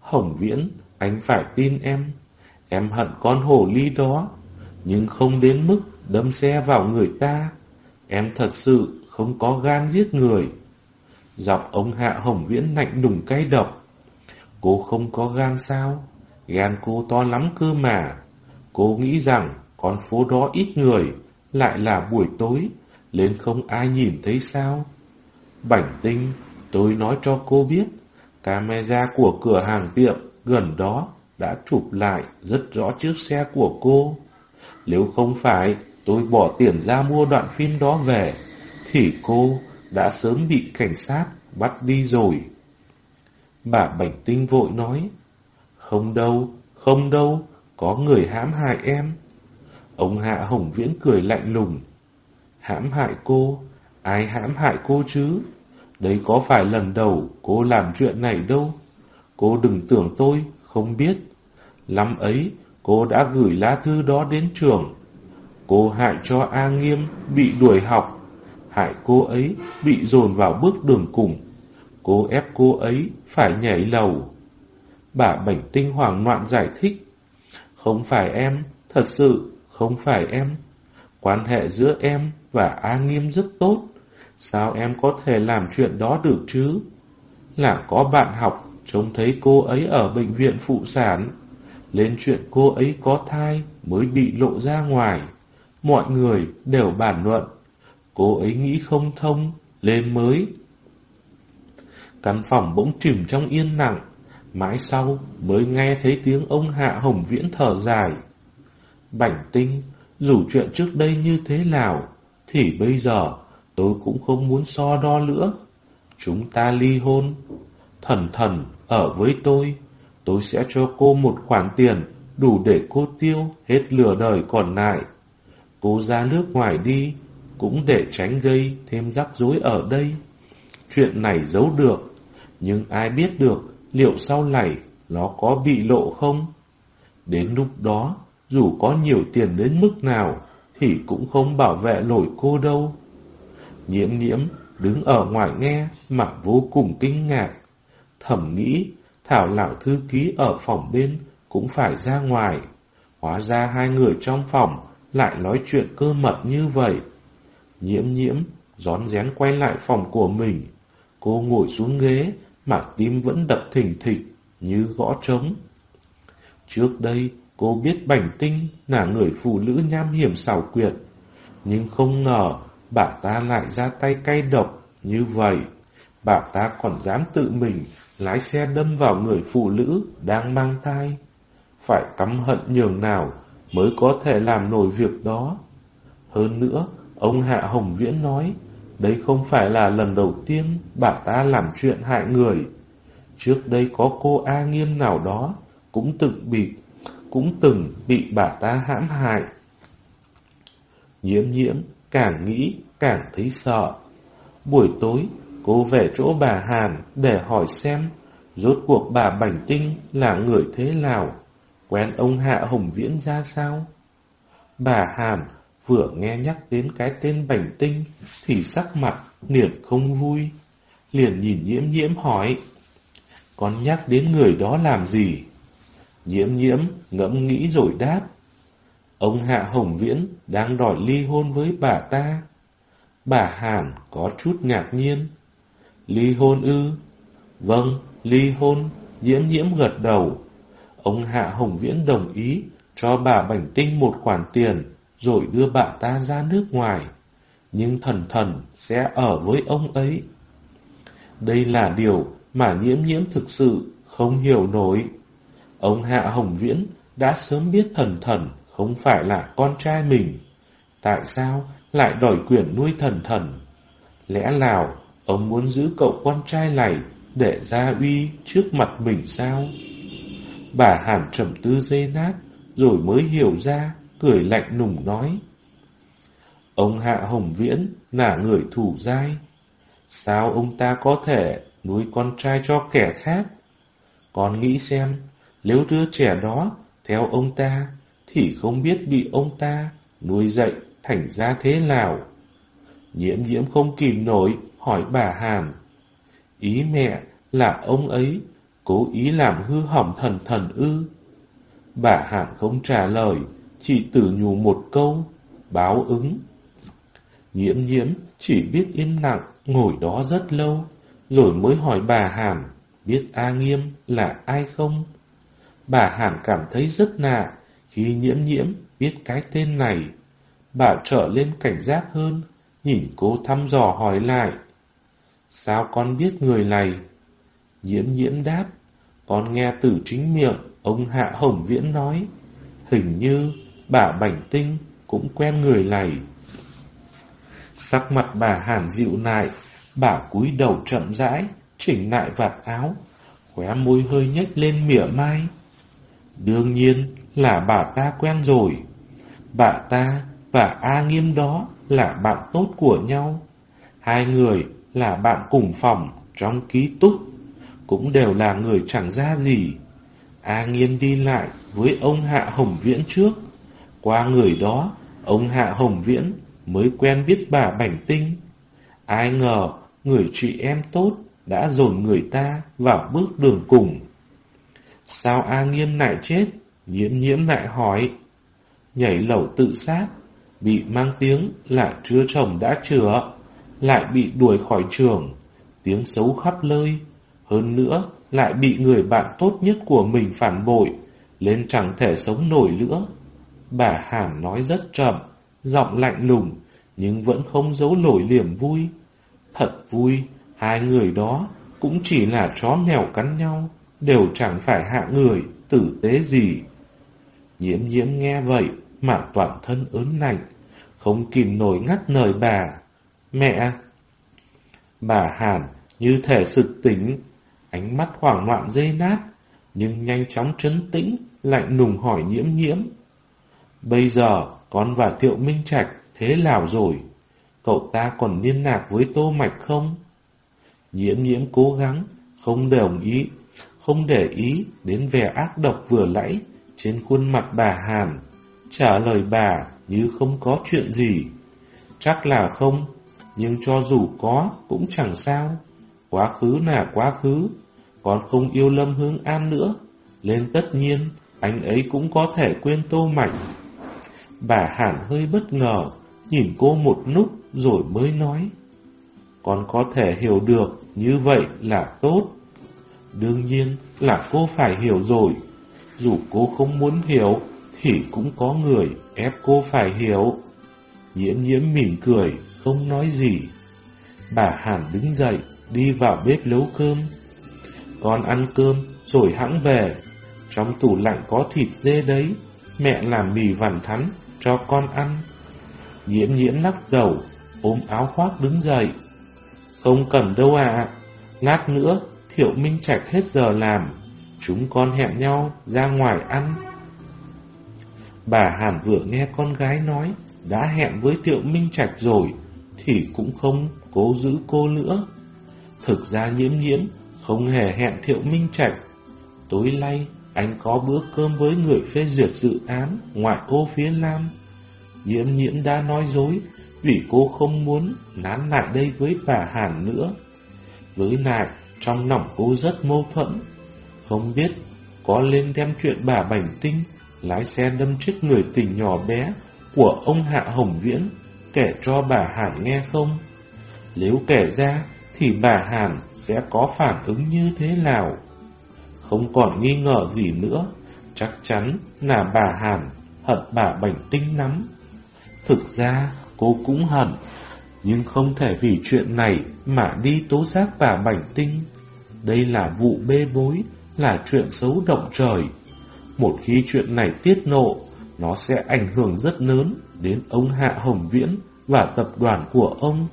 S1: Hồng Viễn, anh phải tin em. Em hận con hổ ly đó, nhưng không đến mức đâm xe vào người ta. Em thật sự không có gan giết người. Giọng ông Hạ Hồng Viễn lạnh đùng cay độc. Cô không có gan sao? Gan cô to lắm cơ mà. Cô nghĩ rằng con phố đó ít người, lại là buổi tối, lên không ai nhìn thấy sao? Bảnh tinh, tôi nói cho cô biết, camera của cửa hàng tiệm gần đó đã chụp lại rất rõ chiếc xe của cô. Nếu không phải tôi bỏ tiền ra mua đoạn phim đó về, thì cô đã sớm bị cảnh sát bắt đi rồi. Bà Bảnh Tinh vội nói, không đâu, không đâu, có người hãm hại em. Ông Hạ Hồng Viễn cười lạnh lùng. Hãm hại cô? Ai hãm hại cô chứ? Đấy có phải lần đầu cô làm chuyện này đâu. Cô đừng tưởng tôi không biết. Lắm ấy, cô đã gửi lá thư đó đến trường. Cô hại cho A Nghiêm bị đuổi học. Hại cô ấy bị dồn vào bước đường cùng. Cô ép cô ấy phải nhảy lầu. Bà Bảnh Tinh hoảng loạn giải thích. Không phải em, thật sự không phải em. Quan hệ giữa em và A Nghiêm rất tốt. Sao em có thể làm chuyện đó được chứ? Là có bạn học trông thấy cô ấy ở bệnh viện phụ sản. Lên chuyện cô ấy có thai mới bị lộ ra ngoài. Mọi người đều bàn luận. Cô ấy nghĩ không thông, lên mới. Căn phòng bỗng chìm trong yên lặng. Mãi sau mới nghe thấy tiếng ông Hạ Hồng Viễn thở dài. Bảnh tinh, dù chuyện trước đây như thế nào, thì bây giờ tôi cũng không muốn so đo nữa. Chúng ta ly hôn. Thần thần ở với tôi, tôi sẽ cho cô một khoản tiền đủ để cô tiêu hết lửa đời còn lại. Cô ra nước ngoài đi, cũng để tránh gây thêm rắc rối ở đây. Chuyện này giấu được, nhưng ai biết được liệu sau này nó có bị lộ không? Đến lúc đó, dù có nhiều tiền đến mức nào, thì cũng không bảo vệ nổi cô đâu. Nhiễm nhiễm đứng ở ngoài nghe mà vô cùng kinh ngạc. thẩm nghĩ, Thảo lão thư ký ở phòng bên cũng phải ra ngoài. Hóa ra hai người trong phòng lại nói chuyện cơ mật như vậy. Nhiễm nhiễm, rón rén quay lại phòng của mình. Cô ngồi xuống ghế, mà tim vẫn đập thỉnh thịch như gõ trống. Trước đây, cô biết Bảnh Tinh là người phụ nữ nham hiểm xảo quyệt. Nhưng không ngờ bà ta lại ra tay cay độc như vậy. Bà ta còn dám tự mình lái xe đâm vào người phụ nữ đang mang thai. Phải căm hận nhường nào mới có thể làm nổi việc đó. Hơn nữa, ông Hạ Hồng Viễn nói, đây không phải là lần đầu tiên bà ta làm chuyện hại người. Trước đây có cô A Nghiêm nào đó cũng từng bị cũng từng bị bà ta hãm hại. Nhiễm nhiễm càng nghĩ càng thấy sợ. Buổi tối, cô về chỗ bà Hàn để hỏi xem rốt cuộc bà Bảnh Tinh là người thế nào, quen ông Hạ Hồng Viễn ra sao. Bà Hàn vừa nghe nhắc đến cái tên Bảnh Tinh thì sắc mặt liền không vui, liền nhìn nhiễm nhiễm hỏi, con nhắc đến người đó làm gì? Nhiễm nhiễm ngẫm nghĩ rồi đáp, ông Hạ Hồng Viễn đang đòi ly hôn với bà ta. Bà Hàn có chút ngạc nhiên. Ly hôn ư? Vâng, ly hôn, nhiễm nhiễm gật đầu. Ông Hạ Hồng Viễn đồng ý cho bà Bảnh Tinh một khoản tiền, rồi đưa bạn ta ra nước ngoài. Nhưng thần thần sẽ ở với ông ấy. Đây là điều mà nhiễm nhiễm thực sự không hiểu nổi. Ông Hạ Hồng Viễn đã sớm biết thần thần không phải là con trai mình. Tại sao lại đòi quyền nuôi thần thần. Lẽ nào ông muốn giữ cậu con trai này để ra uy trước mặt mình sao? Bà Hàn trầm tư dây nát, rồi mới hiểu ra, cười lạnh nùng nói. Ông Hạ Hồng Viễn là người thủ dai. Sao ông ta có thể nuôi con trai cho kẻ khác? Con nghĩ xem, nếu đứa trẻ đó theo ông ta, thì không biết bị ông ta nuôi dạy thành ra thế nào? Nhiễm nhiễm không kìm nổi, hỏi bà Hàn. Ý mẹ là ông ấy cố ý làm hư hỏng thần thần ư. Bà Hàn không trả lời, chỉ tử nhủ một câu, báo ứng. Nhiễm nhiễm chỉ biết im lặng, ngồi đó rất lâu, rồi mới hỏi bà Hàn, biết A Nghiêm là ai không? Bà Hàn cảm thấy rất lạ khi nhiễm nhiễm biết cái tên này. Bà trở lên cảnh giác hơn, nhìn cô thăm dò hỏi lại. Sao con biết người này? Nhiễm nhiễm đáp, con nghe từ chính miệng ông Hạ Hồng Viễn nói. Hình như bà Bảnh Tinh cũng quen người này. Sắc mặt bà hàn dịu lại, bà cúi đầu chậm rãi, chỉnh lại vạt áo, khóe môi hơi nhếch lên mỉa mai. Đương nhiên là bà ta quen rồi. Bà ta và A Nghiêm đó là bạn tốt của nhau. Hai người là bạn cùng phòng trong ký túc, cũng đều là người chẳng ra gì. A Nghiêm đi lại với ông Hạ Hồng Viễn trước. Qua người đó, ông Hạ Hồng Viễn mới quen biết bà Bảnh Tinh. Ai ngờ người chị em tốt đã dồn người ta vào bước đường cùng. Sao A Nghiêm lại chết? Nhiễm nhiễm lại hỏi. Nhảy lầu tự sát, bị mang tiếng là chưa chồng đã chữa, lại bị đuổi khỏi trường, tiếng xấu khắp nơi, hơn nữa lại bị người bạn tốt nhất của mình phản bội, lên chẳng thể sống nổi nữa. Bà Hàn nói rất chậm, giọng lạnh lùng, nhưng vẫn không giấu nổi niềm vui. Thật vui, hai người đó cũng chỉ là chó mèo cắn nhau, đều chẳng phải hạ người, tử tế gì. Nhiễm nhiễm nghe vậy mà toàn thân ớn lạnh, không kìm nổi ngắt lời bà. Mẹ! Bà Hàn như thể sực tỉnh, ánh mắt hoảng loạn dây nát, nhưng nhanh chóng trấn tĩnh, lạnh lùng hỏi nhiễm nhiễm. Bây giờ con và Thiệu Minh Trạch thế nào rồi? Cậu ta còn liên lạc với Tô Mạch không? Nhiễm nhiễm cố gắng, không đồng ý, không để ý đến vẻ ác độc vừa lẫy trên khuôn mặt bà Hàn. Trả lời bà như không có chuyện gì. Chắc là không, nhưng cho dù có cũng chẳng sao. Quá khứ là quá khứ, còn không yêu Lâm Hương An nữa. Lên tất nhiên, anh ấy cũng có thể quên tô mạch. Bà Hàn hơi bất ngờ, nhìn cô một lúc rồi mới nói. con có thể hiểu được như vậy là tốt. Đương nhiên là cô phải hiểu rồi. Dù cô không muốn hiểu, thì cũng có người ép cô phải hiểu. Nhiễm nhiễm mỉm cười, không nói gì. Bà Hàn đứng dậy, đi vào bếp nấu cơm. Con ăn cơm, rồi hãng về. Trong tủ lạnh có thịt dê đấy, mẹ làm mì vằn thắn, cho con ăn. Nhiễm nhiễm lắc đầu, ôm áo khoác đứng dậy. Không cần đâu ạ, lát nữa Thiệu Minh Trạch hết giờ làm, chúng con hẹn nhau ra ngoài ăn. Bà Hàn vừa nghe con gái nói đã hẹn với Thiệu Minh Trạch rồi, thì cũng không cố giữ cô nữa. Thực ra nhiễm nhiễm không hề hẹn Thiệu Minh Trạch. Tối nay anh có bữa cơm với người phê duyệt dự án ngoại ô phía Nam. Nhiễm nhiễm đã nói dối vì cô không muốn nán lại đây với bà Hàn nữa. Với lại, trong lòng cô rất mâu thuẫn. Không biết có lên đem chuyện bà Bảnh Tinh lái xe đâm chết người tình nhỏ bé của ông Hạ Hồng Viễn kể cho bà Hàn nghe không? Nếu kể ra thì bà Hàn sẽ có phản ứng như thế nào? Không còn nghi ngờ gì nữa, chắc chắn là bà Hàn hận bà Bảnh Tinh lắm. Thực ra cô cũng hận, nhưng không thể vì chuyện này mà đi tố giác bà Bảnh Tinh. Đây là vụ bê bối, là chuyện xấu động trời. Một khi chuyện này tiết nộ, nó sẽ ảnh hưởng rất lớn đến ông Hạ Hồng Viễn và tập đoàn của ông.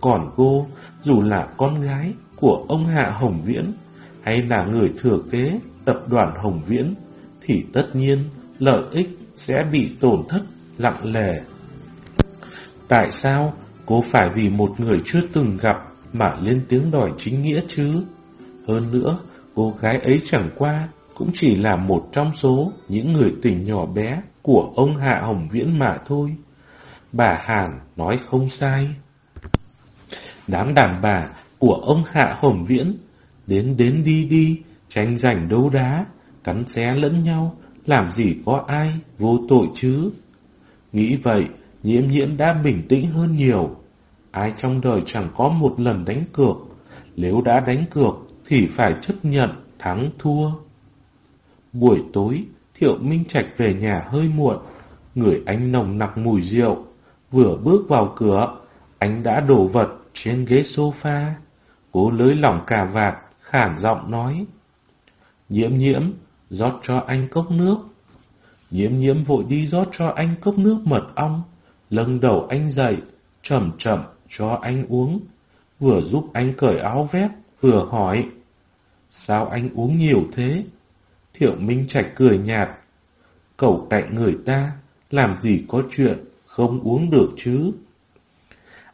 S1: Còn cô, dù là con gái của ông Hạ Hồng Viễn hay là người thừa kế tập đoàn Hồng Viễn, thì tất nhiên lợi ích sẽ bị tổn thất lặng lề. Tại sao cô phải vì một người chưa từng gặp mà lên tiếng đòi chính nghĩa chứ? Hơn nữa, cô gái ấy chẳng qua cũng chỉ là một trong số những người tình nhỏ bé của ông Hạ Hồng Viễn mà thôi. Bà Hàn nói không sai. Đám đàn bà của ông Hạ Hồng Viễn đến đến đi đi, tranh giành đấu đá, cắn xé lẫn nhau, làm gì có ai vô tội chứ. Nghĩ vậy, nhiễm nhiễm đã bình tĩnh hơn nhiều. Ai trong đời chẳng có một lần đánh cược, nếu đã đánh cược thì phải chấp nhận thắng thua. Buổi tối, Thiệu Minh Trạch về nhà hơi muộn, người anh nồng nặc mùi rượu. Vừa bước vào cửa, anh đã đổ vật trên ghế sofa. Cố lưới lỏng cà vạt, khản giọng nói. Nhiễm nhiễm, rót cho anh cốc nước. Nhiễm nhiễm vội đi rót cho anh cốc nước mật ong. Lâng đầu anh dậy, chậm chậm cho anh uống. Vừa giúp anh cởi áo vét, vừa hỏi. Sao anh uống nhiều thế? Thiệu Minh Trạch cười nhạt. Cậu cạnh người ta, làm gì có chuyện, không uống được chứ?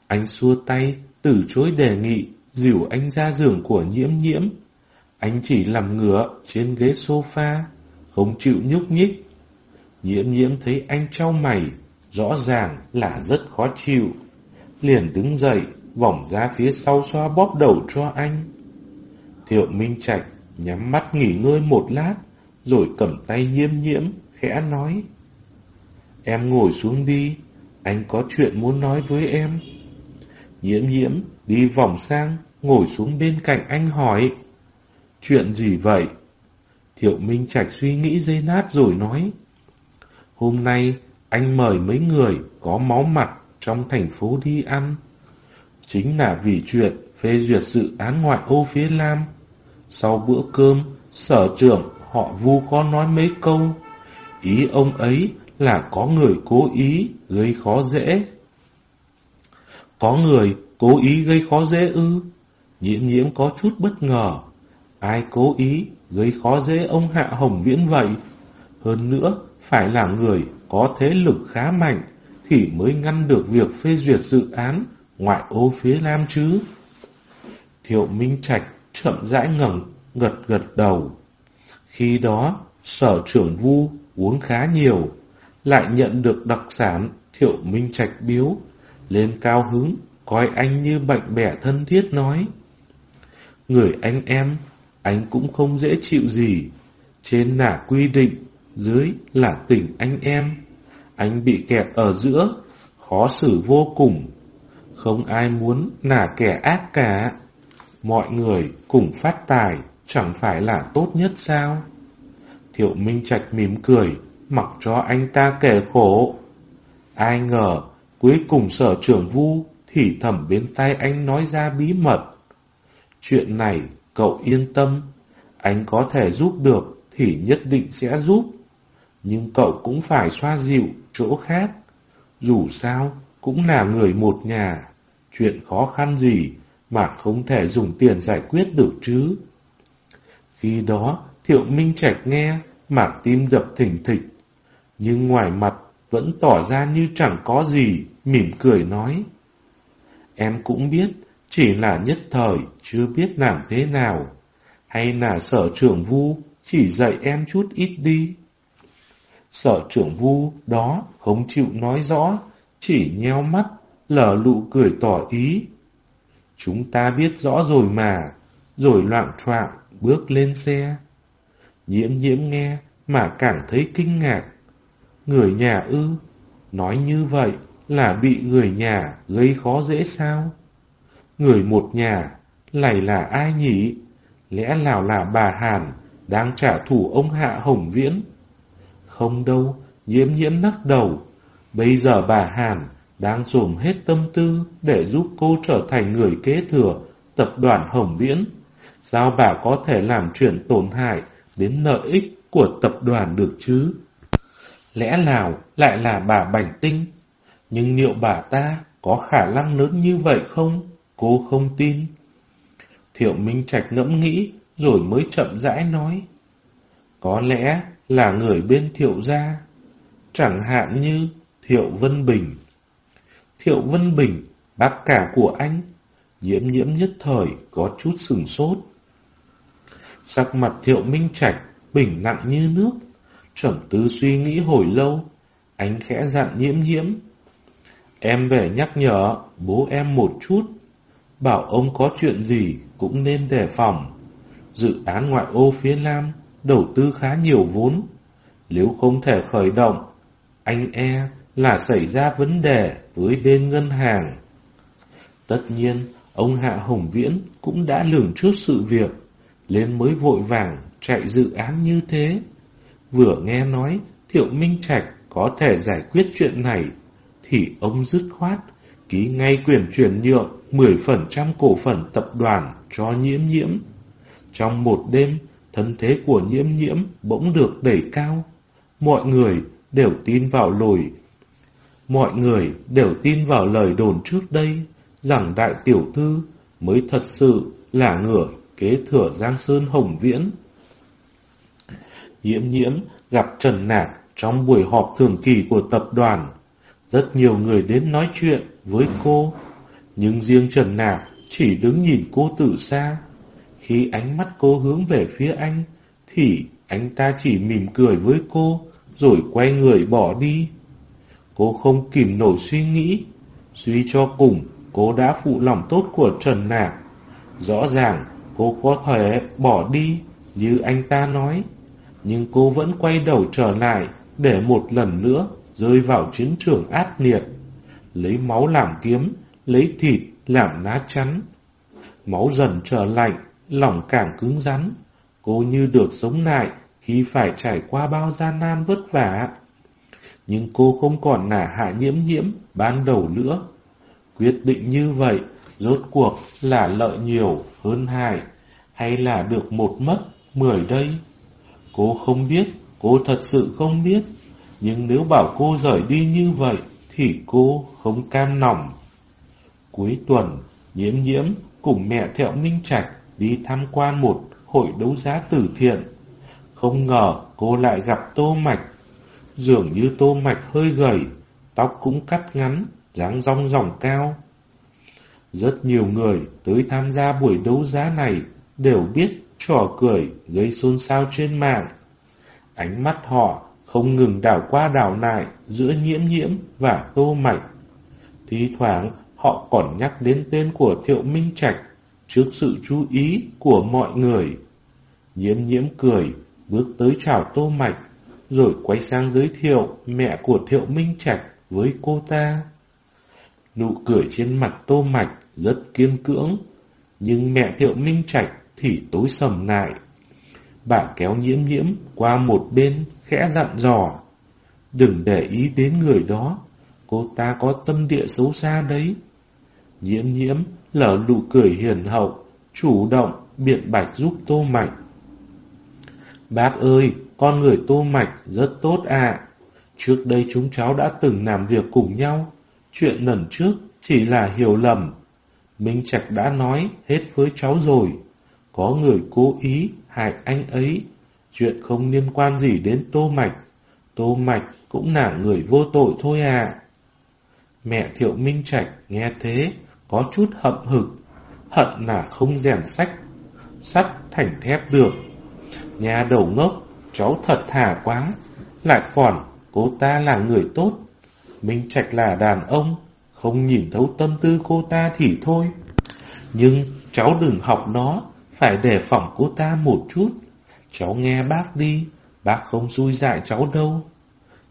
S1: Anh xua tay, từ chối đề nghị, dìu anh ra giường của nhiễm nhiễm. Anh chỉ nằm ngửa trên ghế sofa, không chịu nhúc nhích. Nhiễm nhiễm thấy anh trao mày, rõ ràng là rất khó chịu. Liền đứng dậy, vòng ra phía sau xoa bóp đầu cho anh. Thiệu Minh Trạch nhắm mắt nghỉ ngơi một lát, rồi cầm tay nhiễm nhiễm, khẽ nói. Em ngồi xuống đi, anh có chuyện muốn nói với em. Nhiễm nhiễm đi vòng sang, ngồi xuống bên cạnh anh hỏi. Chuyện gì vậy? Thiệu Minh Trạch suy nghĩ dây nát rồi nói. Hôm nay anh mời mấy người có máu mặt trong thành phố đi ăn. Chính là vì chuyện phê duyệt dự án ngoại ô phía Nam. Sau bữa cơm, sở trưởng họ vu có nói mấy câu. Ý ông ấy là có người cố ý gây khó dễ. Có người cố ý gây khó dễ ư? Nhiễm nhiễm có chút bất ngờ. Ai cố ý gây khó dễ ông Hạ Hồng Viễn vậy? Hơn nữa, phải là người có thế lực khá mạnh thì mới ngăn được việc phê duyệt dự án ngoại ô phía Nam chứ. Thiệu Minh Trạch chậm rãi ngẩng, gật gật đầu. Khi đó, sở trưởng vu uống khá nhiều, lại nhận được đặc sản Thiệu Minh Trạch biếu, lên cao hứng, coi anh như bệnh bẻ thân thiết nói. Người anh em, anh cũng không dễ chịu gì, trên là quy định, dưới là tình anh em. Anh bị kẹt ở giữa, khó xử vô cùng. Không ai muốn là kẻ ác cả. Mọi người cùng phát tài, chẳng phải là tốt nhất sao? Thiệu Minh Trạch mỉm cười, mặc cho anh ta kể khổ. Ai ngờ, Cuối cùng sở trưởng vu thì thầm bên tay anh nói ra bí mật. Chuyện này cậu yên tâm, anh có thể giúp được thì nhất định sẽ giúp. Nhưng cậu cũng phải xoa dịu chỗ khác. Dù sao, cũng là người một nhà. Chuyện khó khăn gì mà không thể dùng tiền giải quyết được chứ. Khi đó, Thiệu Minh Trạch nghe, mà tim đập thình thịch. Nhưng ngoài mặt vẫn tỏ ra như chẳng có gì, mỉm cười nói. Em cũng biết, chỉ là nhất thời, chưa biết làm thế nào. Hay là sở trưởng vu chỉ dạy em chút ít đi. Sở trưởng vu đó không chịu nói rõ, chỉ nheo mắt, lở lụ cười tỏ ý. Chúng ta biết rõ rồi mà, rồi loạn troạng bước lên xe. Nhiễm nhiễm nghe mà càng thấy kinh ngạc. Người nhà ư, nói như vậy là bị người nhà gây khó dễ sao? Người một nhà, lại là ai nhỉ? Lẽ nào là bà Hàn đang trả thù ông Hạ Hồng Viễn? Không đâu, nhiễm nhiễm nắc đầu. Bây giờ bà Hàn đang dồn hết tâm tư để giúp cô trở thành người kế thừa tập đoàn Hồng Viễn. Sao bà có thể làm chuyện tổn hại đến lợi ích của tập đoàn được chứ? Lẽ nào lại là bà Bảnh Tinh? Nhưng liệu bà ta có khả năng lớn như vậy không? Cô không tin. Thiệu Minh Trạch ngẫm nghĩ rồi mới chậm rãi nói. Có lẽ là người bên Thiệu gia, chẳng hạn như Thiệu Vân Bình. Thiệu Vân Bình, bác cả của anh, nhiễm nhiễm nhất thời có chút sừng sốt. Sắc mặt Thiệu Minh Trạch bình nặng như nước, trầm tư suy nghĩ hồi lâu, anh khẽ dặn nhiễm nhiễm. Em về nhắc nhở bố em một chút, bảo ông có chuyện gì cũng nên đề phòng. Dự án ngoại ô phía Nam đầu tư khá nhiều vốn, nếu không thể khởi động, anh e là xảy ra vấn đề với bên ngân hàng. Tất nhiên, ông Hạ Hồng Viễn cũng đã lường trước sự việc, nên mới vội vàng chạy dự án như thế. Vừa nghe nói Thiệu Minh Trạch có thể giải quyết chuyện này, thì ông dứt khoát, ký ngay quyền chuyển nhượng 10% cổ phần tập đoàn cho nhiễm nhiễm. Trong một đêm, thân thế của nhiễm nhiễm bỗng được đẩy cao. Mọi người đều tin vào lồi. Mọi người đều tin vào lời đồn trước đây rằng đại tiểu thư mới thật sự là người kế thừa Giang Sơn Hồng Viễn. Nhiễm nhiễm gặp Trần Nạc trong buổi họp thường kỳ của tập đoàn. Rất nhiều người đến nói chuyện với cô, nhưng riêng Trần Nạp chỉ đứng nhìn cô từ xa. Khi ánh mắt cô hướng về phía anh, thì anh ta chỉ mỉm cười với cô, rồi quay người bỏ đi. Cô không kìm nổi suy nghĩ, suy cho cùng, cô đã phụ lòng tốt của Trần Nạp Rõ ràng, cô có thể bỏ đi, như anh ta nói, nhưng cô vẫn quay đầu trở lại để một lần nữa rơi vào chiến trường ác liệt, lấy máu làm kiếm, lấy thịt làm lá chắn. Máu dần trở lạnh, lòng càng cứng rắn, cô như được sống lại khi phải trải qua bao gian nan vất vả. Nhưng cô không còn nả hạ nhiễm nhiễm ban đầu nữa. Quyết định như vậy, rốt cuộc là lợi nhiều hơn hại, hay là được một mất, mười đây? Cô không biết, cô thật sự không biết. Nhưng nếu bảo cô rời đi như vậy, thì cô không cam lòng. Cuối tuần, nhiễm nhiễm cùng mẹ Thẹo Minh Trạch đi tham quan một hội đấu giá từ thiện. Không ngờ cô lại gặp Tô Mạch. Dường như Tô Mạch hơi gầy, tóc cũng cắt ngắn, dáng rong ròng cao. Rất nhiều người tới tham gia buổi đấu giá này đều biết trò cười gây xôn xao trên mạng. Ánh mắt họ không ngừng đảo qua đảo lại giữa nhiễm nhiễm và tô mạch. Thí thoảng họ còn nhắc đến tên của Thiệu Minh Trạch trước sự chú ý của mọi người. Nhiễm nhiễm cười, bước tới chào tô mạch, rồi quay sang giới thiệu mẹ của Thiệu Minh Trạch với cô ta. Nụ cười trên mặt tô mạch rất kiên cưỡng, nhưng mẹ Thiệu Minh Trạch thì tối sầm lại. Bà kéo nhiễm nhiễm qua một bên, khẽ dặn dò. Đừng để ý đến người đó, cô ta có tâm địa xấu xa đấy. Nhiễm nhiễm lở nụ cười hiền hậu, chủ động biện bạch giúp Tô Mạch. Bác ơi, con người Tô Mạch rất tốt ạ. Trước đây chúng cháu đã từng làm việc cùng nhau. Chuyện lần trước chỉ là hiểu lầm. Minh Trạch đã nói hết với cháu rồi. Có người cố ý hại anh ấy. Chuyện không liên quan gì đến Tô Mạch. Tô Mạch cũng là người vô tội thôi à. Mẹ Thiệu Minh Trạch nghe thế, có chút hậm hực, hận là không rèn sách, sắt thành thép được. Nhà đầu ngốc, cháu thật thà quá, lại còn cô ta là người tốt. Minh Trạch là đàn ông, không nhìn thấu tâm tư cô ta thì thôi. Nhưng cháu đừng học nó, phải đề phòng cô ta một chút. Cháu nghe bác đi, bác không xui dại cháu đâu.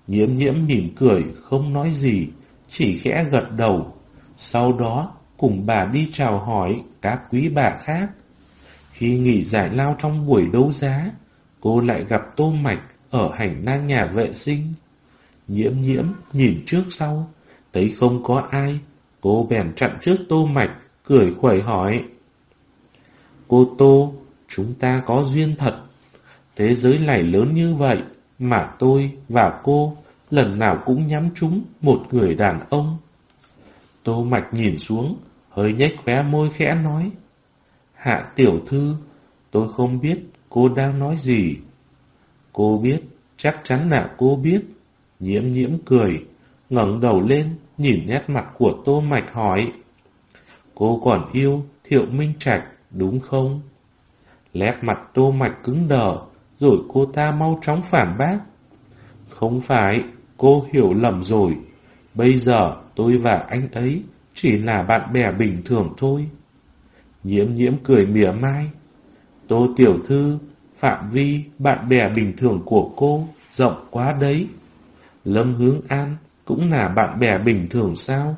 S1: Nhiễm nhiễm mỉm cười, không nói gì, chỉ khẽ gật đầu. Sau đó, cùng bà đi chào hỏi các quý bà khác. Khi nghỉ giải lao trong buổi đấu giá, cô lại gặp Tô Mạch ở hành lang nhà vệ sinh. Nhiễm nhiễm nhìn trước sau, thấy không có ai, cô bèn chặn trước Tô Mạch, cười khuẩy hỏi. Cô Tô, chúng ta có duyên thật. Thế giới này lớn như vậy, mà tôi và cô lần nào cũng nhắm trúng một người đàn ông. Tô Mạch nhìn xuống, hơi nhếch khóe môi khẽ nói. Hạ tiểu thư, tôi không biết cô đang nói gì. Cô biết, chắc chắn là cô biết. Nhiễm nhiễm cười, ngẩng đầu lên, nhìn nét mặt của Tô Mạch hỏi. Cô còn yêu Thiệu Minh Trạch, đúng không? Lép mặt Tô Mạch cứng đờ, rồi cô ta mau chóng phản bác. Không phải, cô hiểu lầm rồi. Bây giờ tôi và anh ấy chỉ là bạn bè bình thường thôi. Nhiễm nhiễm cười mỉa mai. Tô tiểu thư, phạm vi bạn bè bình thường của cô rộng quá đấy. Lâm Hướng An cũng là bạn bè bình thường sao?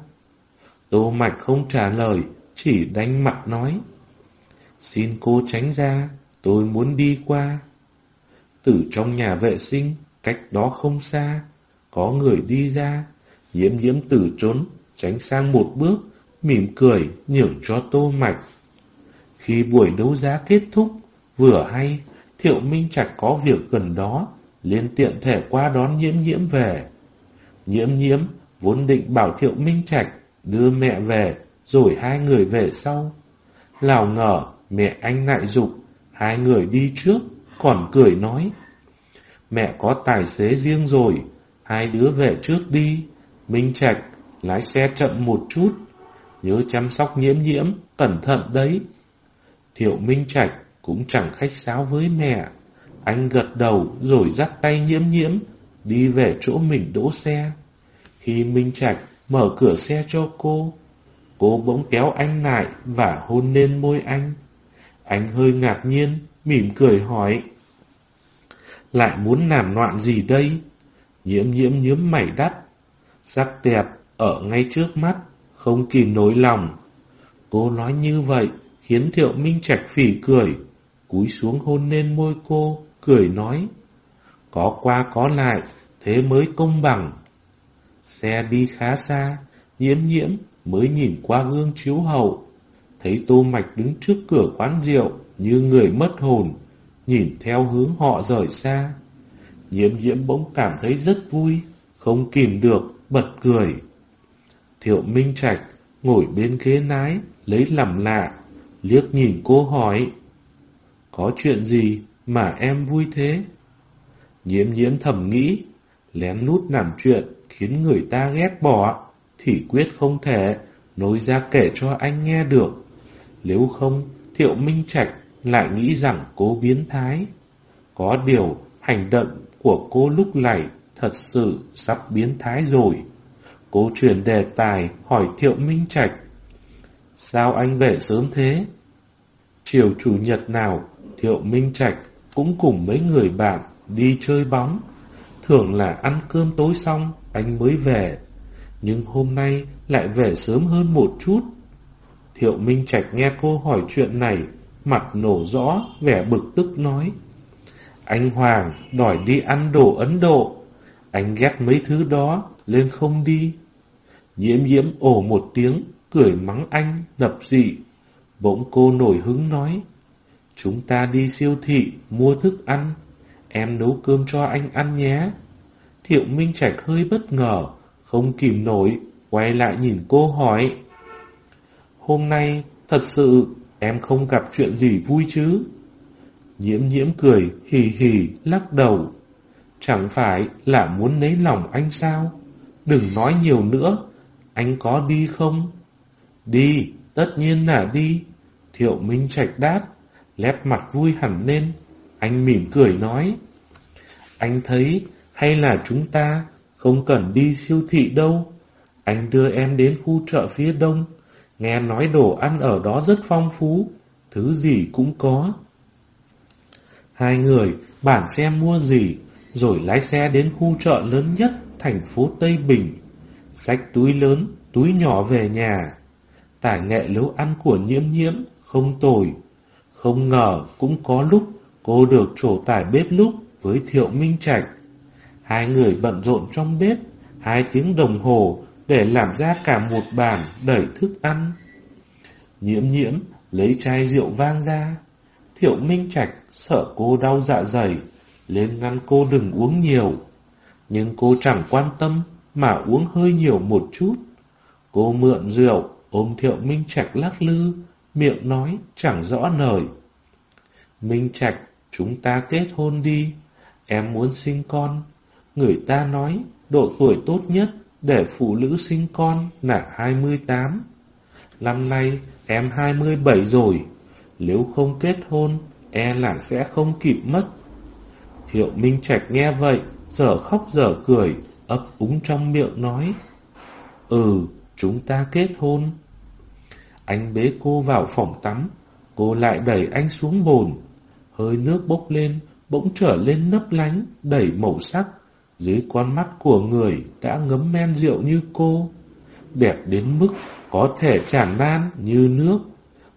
S1: Tô Mạch không trả lời, chỉ đánh mặt nói. Xin cô tránh ra, tôi muốn đi qua. Từ trong nhà vệ sinh, cách đó không xa, có người đi ra, nhiễm nhiễm từ trốn, tránh sang một bước, mỉm cười nhường cho tô mạch. Khi buổi đấu giá kết thúc, vừa hay, Thiệu Minh Trạch có việc gần đó, liên tiện thể qua đón nhiễm nhiễm về. Nhiễm nhiễm vốn định bảo Thiệu Minh Trạch đưa mẹ về, rồi hai người về sau. Lào ngờ mẹ anh lại dục hai người đi trước, còn cười nói. Mẹ có tài xế riêng rồi, hai đứa về trước đi. Minh Trạch, lái xe chậm một chút, nhớ chăm sóc nhiễm nhiễm, cẩn thận đấy. Thiệu Minh Trạch cũng chẳng khách sáo với mẹ. Anh gật đầu rồi dắt tay nhiễm nhiễm, đi về chỗ mình đỗ xe. Khi Minh Trạch mở cửa xe cho cô, cô bỗng kéo anh lại và hôn lên môi anh. Anh hơi ngạc nhiên, mỉm cười hỏi. Lại muốn làm loạn gì đây? Nhiễm nhiễm nhớm mảy đắt. Sắc đẹp ở ngay trước mắt, không kìm nối lòng. Cô nói như vậy, khiến Thiệu Minh Trạch phỉ cười, cúi xuống hôn lên môi cô, cười nói. Có qua có lại, thế mới công bằng. Xe đi khá xa, nhiễm nhiễm mới nhìn qua gương chiếu hậu. Thấy Tô Mạch đứng trước cửa quán rượu như người mất hồn, nhìn theo hướng họ rời xa. Nhiễm nhiễm bỗng cảm thấy rất vui, không kìm được, bật cười. Thiệu Minh Trạch ngồi bên ghế nái, lấy làm lạ, liếc nhìn cô hỏi. Có chuyện gì mà em vui thế? Nhiễm nhiễm thầm nghĩ, lén lút làm chuyện khiến người ta ghét bỏ, thì quyết không thể nối ra kể cho anh nghe được. Nếu không, Thiệu Minh Trạch lại nghĩ rằng cô biến thái. Có điều, hành động của cô lúc này thật sự sắp biến thái rồi. Cô chuyển đề tài hỏi Thiệu Minh Trạch. Sao anh về sớm thế? Chiều chủ nhật nào, Thiệu Minh Trạch cũng cùng mấy người bạn đi chơi bóng. Thường là ăn cơm tối xong, anh mới về. Nhưng hôm nay lại về sớm hơn một chút. Thiệu Minh Trạch nghe cô hỏi chuyện này, mặt nổ rõ, vẻ bực tức nói. Anh Hoàng đòi đi ăn đồ Ấn Độ. Anh ghét mấy thứ đó, lên không đi. Nhiễm nhiễm ồ một tiếng, cười mắng anh, nập dị. Bỗng cô nổi hứng nói, chúng ta đi siêu thị, mua thức ăn, em nấu cơm cho anh ăn nhé. Thiệu Minh Trạch hơi bất ngờ, không kìm nổi, quay lại nhìn cô hỏi. Hôm nay, thật sự, em không gặp chuyện gì vui chứ? Nhiễm nhiễm cười, hì hì, lắc đầu. Chẳng phải là muốn lấy lòng anh sao? Đừng nói nhiều nữa, anh có đi không? Đi, tất nhiên là đi. Thiệu Minh Trạch đáp, lép mặt vui hẳn lên. Anh mỉm cười nói. Anh thấy hay là chúng ta không cần đi siêu thị đâu. Anh đưa em đến khu chợ phía đông. Nghe nói đồ ăn ở đó rất phong phú, thứ gì cũng có. Hai người bản xem mua gì, rồi lái xe đến khu chợ lớn nhất thành phố Tây Bình. Xách túi lớn, túi nhỏ về nhà. Tải nghệ nấu ăn của nhiễm nhiễm, không tồi. Không ngờ cũng có lúc cô được trổ tải bếp lúc với Thiệu Minh Trạch. Hai người bận rộn trong bếp, hai tiếng đồng hồ để làm ra cả một bàn đầy thức ăn. Nhiễm nhiễm lấy chai rượu vang ra. Thiệu Minh Trạch sợ cô đau dạ dày, lên ngăn cô đừng uống nhiều. Nhưng cô chẳng quan tâm mà uống hơi nhiều một chút. Cô mượn rượu, ôm Thiệu Minh Trạch lắc lư, miệng nói chẳng rõ lời. Minh Trạch, chúng ta kết hôn đi, em muốn sinh con. Người ta nói độ tuổi tốt nhất để phụ nữ sinh con là 28. Năm nay em 27 rồi, nếu không kết hôn, e là sẽ không kịp mất. Thiệu Minh Trạch nghe vậy, giờ khóc giờ cười, ấp úng trong miệng nói. Ừ, chúng ta kết hôn. Anh bế cô vào phòng tắm, cô lại đẩy anh xuống bồn. Hơi nước bốc lên, bỗng trở lên nấp lánh, đầy màu sắc. Dưới con mắt của người đã ngấm men rượu như cô. Đẹp đến mức có thể tràn lan như nước.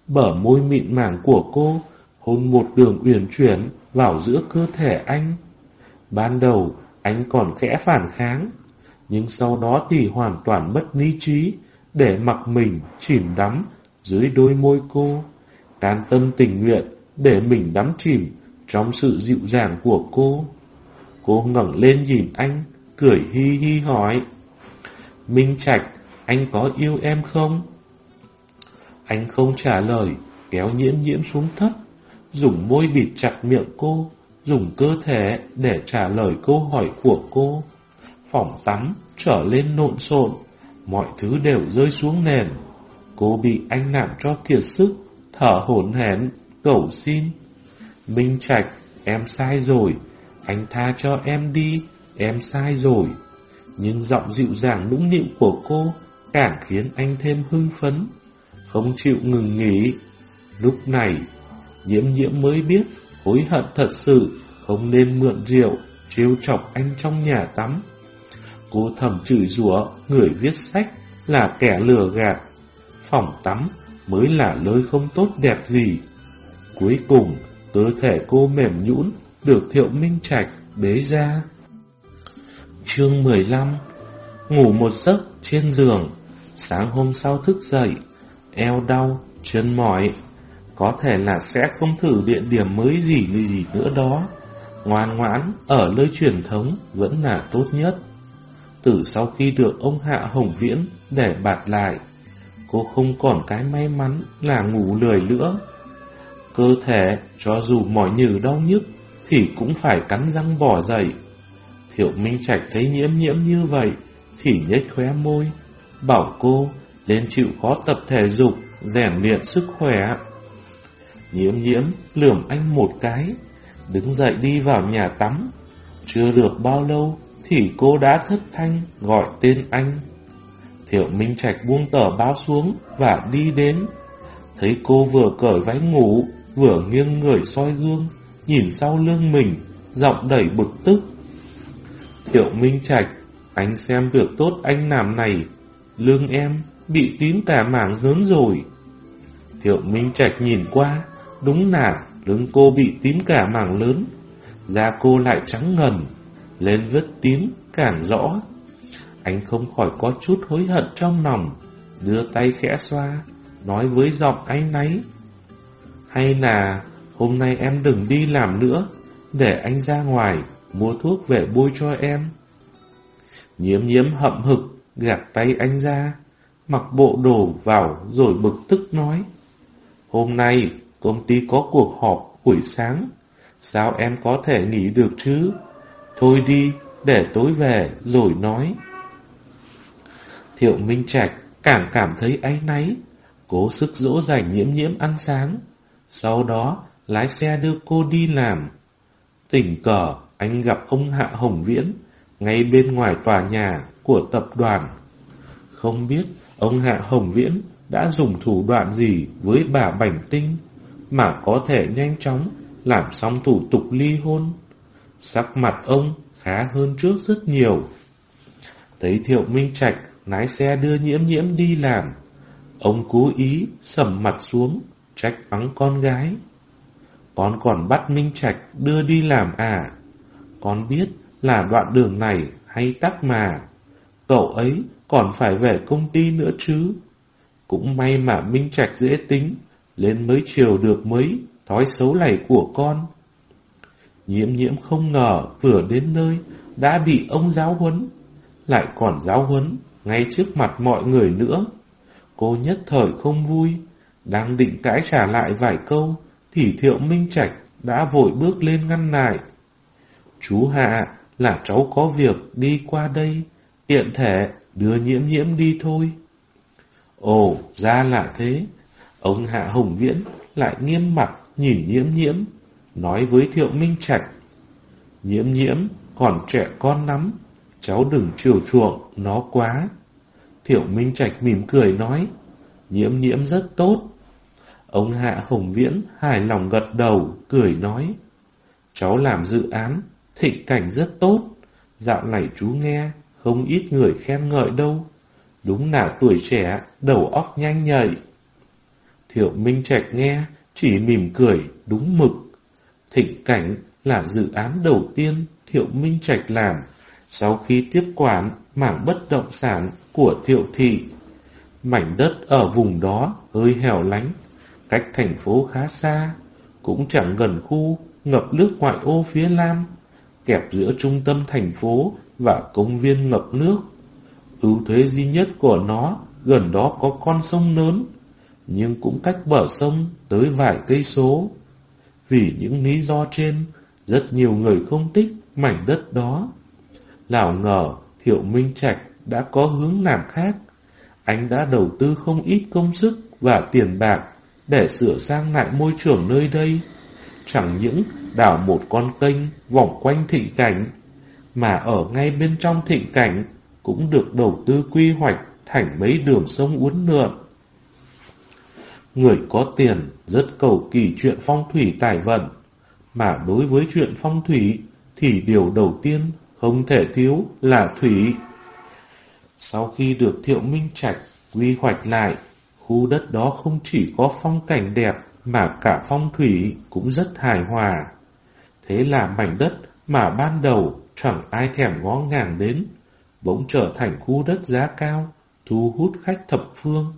S1: Bở môi mịn màng của cô hôn một đường uyển chuyển vào giữa cơ thể anh. Ban đầu, anh còn khẽ phản kháng, nhưng sau đó thì hoàn toàn mất lý trí, để mặc mình chìm đắm dưới đôi môi cô, can tâm tình nguyện để mình đắm chìm trong sự dịu dàng của cô. Cô ngẩng lên nhìn anh, cười hi hi hỏi. Minh Trạch, anh có yêu em không? Anh không trả lời, kéo nhiễm nhiễm xuống thấp, dùng môi bịt chặt miệng cô, dùng cơ thể để trả lời câu hỏi của cô. Phòng tắm trở lên nộn xộn, mọi thứ đều rơi xuống nền. Cô bị anh làm cho kiệt sức, thở hổn hển, cầu xin. Minh Trạch, em sai rồi, anh tha cho em đi, em sai rồi. Nhưng giọng dịu dàng nũng nịu của cô càng khiến anh thêm hưng phấn, không chịu ngừng nghỉ. Lúc này, nhiễm nhiễm mới biết hối hận thật sự không nên mượn rượu, trêu chọc anh trong nhà tắm. Cô thầm chửi rủa người viết sách là kẻ lừa gạt. Phòng tắm mới là nơi không tốt đẹp gì. Cuối cùng, cơ thể cô mềm nhũn được Thiệu Minh Trạch bế ra. Chương 15 Ngủ một giấc trên giường, sáng hôm sau thức dậy, eo đau, chân mỏi. Có thể là sẽ không thử địa điểm mới gì như gì nữa đó. Ngoan ngoãn, ở nơi truyền thống vẫn là tốt nhất. Từ sau khi được ông Hạ Hồng Viễn để bạt lại, cô không còn cái may mắn là ngủ lười nữa. Cơ thể, cho dù mỏi nhừ đau nhức, thì cũng phải cắn răng bỏ dậy. Thiệu Minh Trạch thấy nhiễm nhiễm như vậy, thì nhếch khóe môi, bảo cô lên chịu khó tập thể dục, rèn luyện sức khỏe. Nhiễm nhiễm lườm anh một cái, đứng dậy đi vào nhà tắm. Chưa được bao lâu thì cô đã thất thanh gọi tên anh. Thiệu Minh Trạch buông tờ báo xuống và đi đến. Thấy cô vừa cởi váy ngủ, vừa nghiêng người soi gương, nhìn sau lưng mình, giọng đẩy bực tức. Thiệu Minh Trạch, anh xem việc tốt anh làm này, lương em bị tím cả mảng lớn rồi. Thiệu Minh Trạch nhìn qua, đúng là lưng cô bị tím cả mảng lớn, da cô lại trắng ngần, lên vết tím càng rõ. anh không khỏi có chút hối hận trong lòng, đưa tay khẽ xoa, nói với giọng anh náy. Hay là hôm nay em đừng đi làm nữa, để anh ra ngoài mua thuốc về bôi cho em. Nhiễm nhiễm hậm hực, gạt tay anh ra, mặc bộ đồ vào rồi bực tức nói. Hôm nay công ty có cuộc họp buổi sáng, sao em có thể nghỉ được chứ? Thôi đi, để tối về rồi nói. Thiệu Minh Trạch càng cảm thấy áy náy, cố sức dỗ dành nhiễm nhiễm ăn sáng. Sau đó, lái xe đưa cô đi làm. Tình cờ, anh gặp ông Hạ Hồng Viễn, ngay bên ngoài tòa nhà của tập đoàn. Không biết ông Hạ Hồng Viễn đã dùng thủ đoạn gì với bà Bảnh Tinh mà có thể nhanh chóng làm xong thủ tục ly hôn. Sắc mặt ông khá hơn trước rất nhiều. Thấy Thiệu Minh Trạch lái xe đưa nhiễm nhiễm đi làm, ông cố ý sầm mặt xuống, trách mắng con gái. Con còn bắt Minh Trạch đưa đi làm à? Con biết là đoạn đường này hay tắc mà. Cậu ấy còn phải về công ty nữa chứ. Cũng may mà Minh Trạch dễ tính, lên mới chiều được mấy thói xấu này của con. Nhiễm nhiễm không ngờ vừa đến nơi đã bị ông giáo huấn, lại còn giáo huấn ngay trước mặt mọi người nữa. Cô nhất thời không vui, đang định cãi trả lại vài câu, thì Thiệu Minh Trạch đã vội bước lên ngăn lại. Chú Hạ là cháu có việc đi qua đây, tiện thể đưa nhiễm nhiễm đi thôi. Ồ, ra là thế. Ông Hạ Hồng Viễn lại nghiêm mặt nhìn nhiễm nhiễm, nói với Thiệu Minh Trạch. Nhiễm nhiễm còn trẻ con lắm, cháu đừng chiều chuộng nó quá. Thiệu Minh Trạch mỉm cười nói, nhiễm nhiễm rất tốt. Ông Hạ Hồng Viễn hài lòng gật đầu, cười nói, cháu làm dự án, thịnh cảnh rất tốt. Dạo này chú nghe, không ít người khen ngợi đâu. Đúng là tuổi trẻ, đầu óc nhanh nhạy. Thiệu Minh Trạch nghe, chỉ mỉm cười, đúng mực. Thịnh cảnh là dự án đầu tiên Thiệu Minh Trạch làm sau khi tiếp quản mảng bất động sản của Thiệu Thị. Mảnh đất ở vùng đó hơi hẻo lánh, cách thành phố khá xa, cũng chẳng gần khu ngập nước ngoại ô phía nam, kẹp giữa trung tâm thành phố và công viên ngập nước. Ưu thế duy nhất của nó gần đó có con sông lớn, nhưng cũng cách bờ sông tới vài cây số. Vì những lý do trên, rất nhiều người không thích mảnh đất đó. Lào ngờ Thiệu Minh Trạch đã có hướng làm khác. Anh đã đầu tư không ít công sức và tiền bạc để sửa sang lại môi trường nơi đây. Chẳng những đào một con kênh vòng quanh thịnh cảnh, mà ở ngay bên trong thịnh cảnh cũng được đầu tư quy hoạch thành mấy đường sông uốn lượn. Người có tiền rất cầu kỳ chuyện phong thủy tài vận, mà đối với chuyện phong thủy thì điều đầu tiên không thể thiếu là thủy. Sau khi được Thiệu Minh Trạch quy hoạch lại, khu đất đó không chỉ có phong cảnh đẹp mà cả phong thủy cũng rất hài hòa. Thế là mảnh đất mà ban đầu chẳng ai thèm ngó ngàng đến, bỗng trở thành khu đất giá cao, thu hút khách thập phương.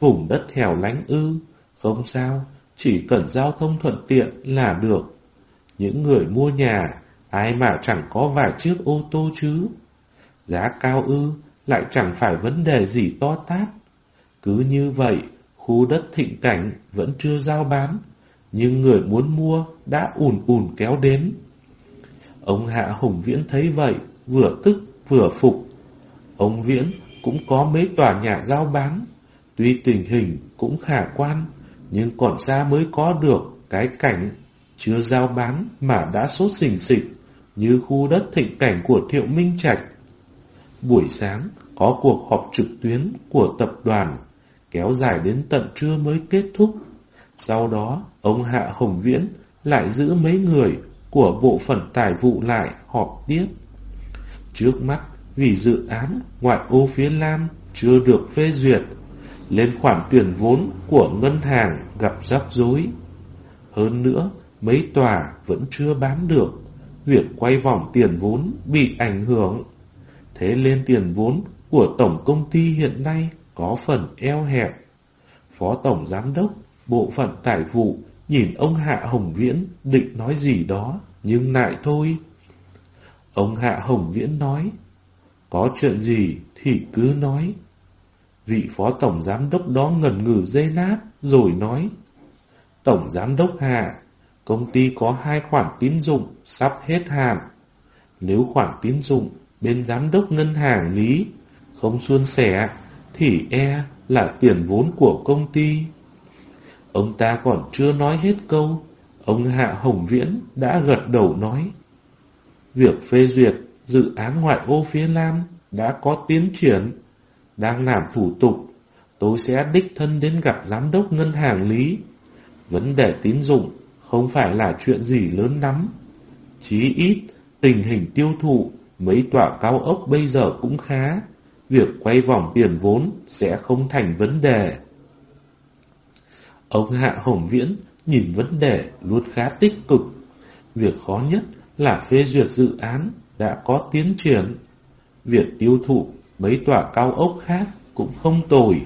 S1: Vùng đất hẻo lánh ư, không sao, chỉ cần giao thông thuận tiện là được. Những người mua nhà, ai mà chẳng có vài chiếc ô tô chứ. Giá cao ư, lại chẳng phải vấn đề gì to tát. Cứ như vậy, khu đất thịnh cảnh vẫn chưa giao bán, nhưng người muốn mua đã ùn ùn kéo đến. Ông Hạ Hùng Viễn thấy vậy, vừa tức vừa phục. Ông Viễn cũng có mấy tòa nhà giao bán, tuy tình hình cũng khả quan, nhưng còn xa mới có được cái cảnh chưa giao bán mà đã sốt xình xịch như khu đất thịnh cảnh của Thiệu Minh Trạch. Buổi sáng có cuộc họp trực tuyến của tập đoàn, kéo dài đến tận trưa mới kết thúc. Sau đó, ông Hạ Hồng Viễn lại giữ mấy người của bộ phận tài vụ lại họp tiếp. Trước mắt, vì dự án ngoại ô phía Nam chưa được phê duyệt, lên khoản tuyển vốn của ngân hàng gặp rắc rối. Hơn nữa, mấy tòa vẫn chưa bán được, việc quay vòng tiền vốn bị ảnh hưởng. Thế lên tiền vốn của tổng công ty hiện nay có phần eo hẹp. Phó tổng giám đốc, bộ phận tài vụ nhìn ông Hạ Hồng Viễn định nói gì đó, nhưng lại thôi. Ông Hạ Hồng Viễn nói, có chuyện gì thì cứ nói. Vị phó tổng giám đốc đó ngần ngừ dây nát rồi nói, Tổng giám đốc Hạ, công ty có hai khoản tín dụng sắp hết hạn. Nếu khoản tín dụng bên giám đốc ngân hàng Lý không suôn sẻ, thì e là tiền vốn của công ty. Ông ta còn chưa nói hết câu, ông Hạ Hồng Viễn đã gật đầu nói. Việc phê duyệt dự án ngoại ô phía Nam đã có tiến triển, đang làm thủ tục, tôi sẽ đích thân đến gặp giám đốc ngân hàng Lý. Vấn đề tín dụng không phải là chuyện gì lớn lắm. Chí ít, tình hình tiêu thụ mấy tòa cao ốc bây giờ cũng khá. Việc quay vòng tiền vốn sẽ không thành vấn đề. Ông Hạ Hồng Viễn nhìn vấn đề luôn khá tích cực. Việc khó nhất là phê duyệt dự án đã có tiến triển. Việc tiêu thụ mấy tòa cao ốc khác cũng không tồi.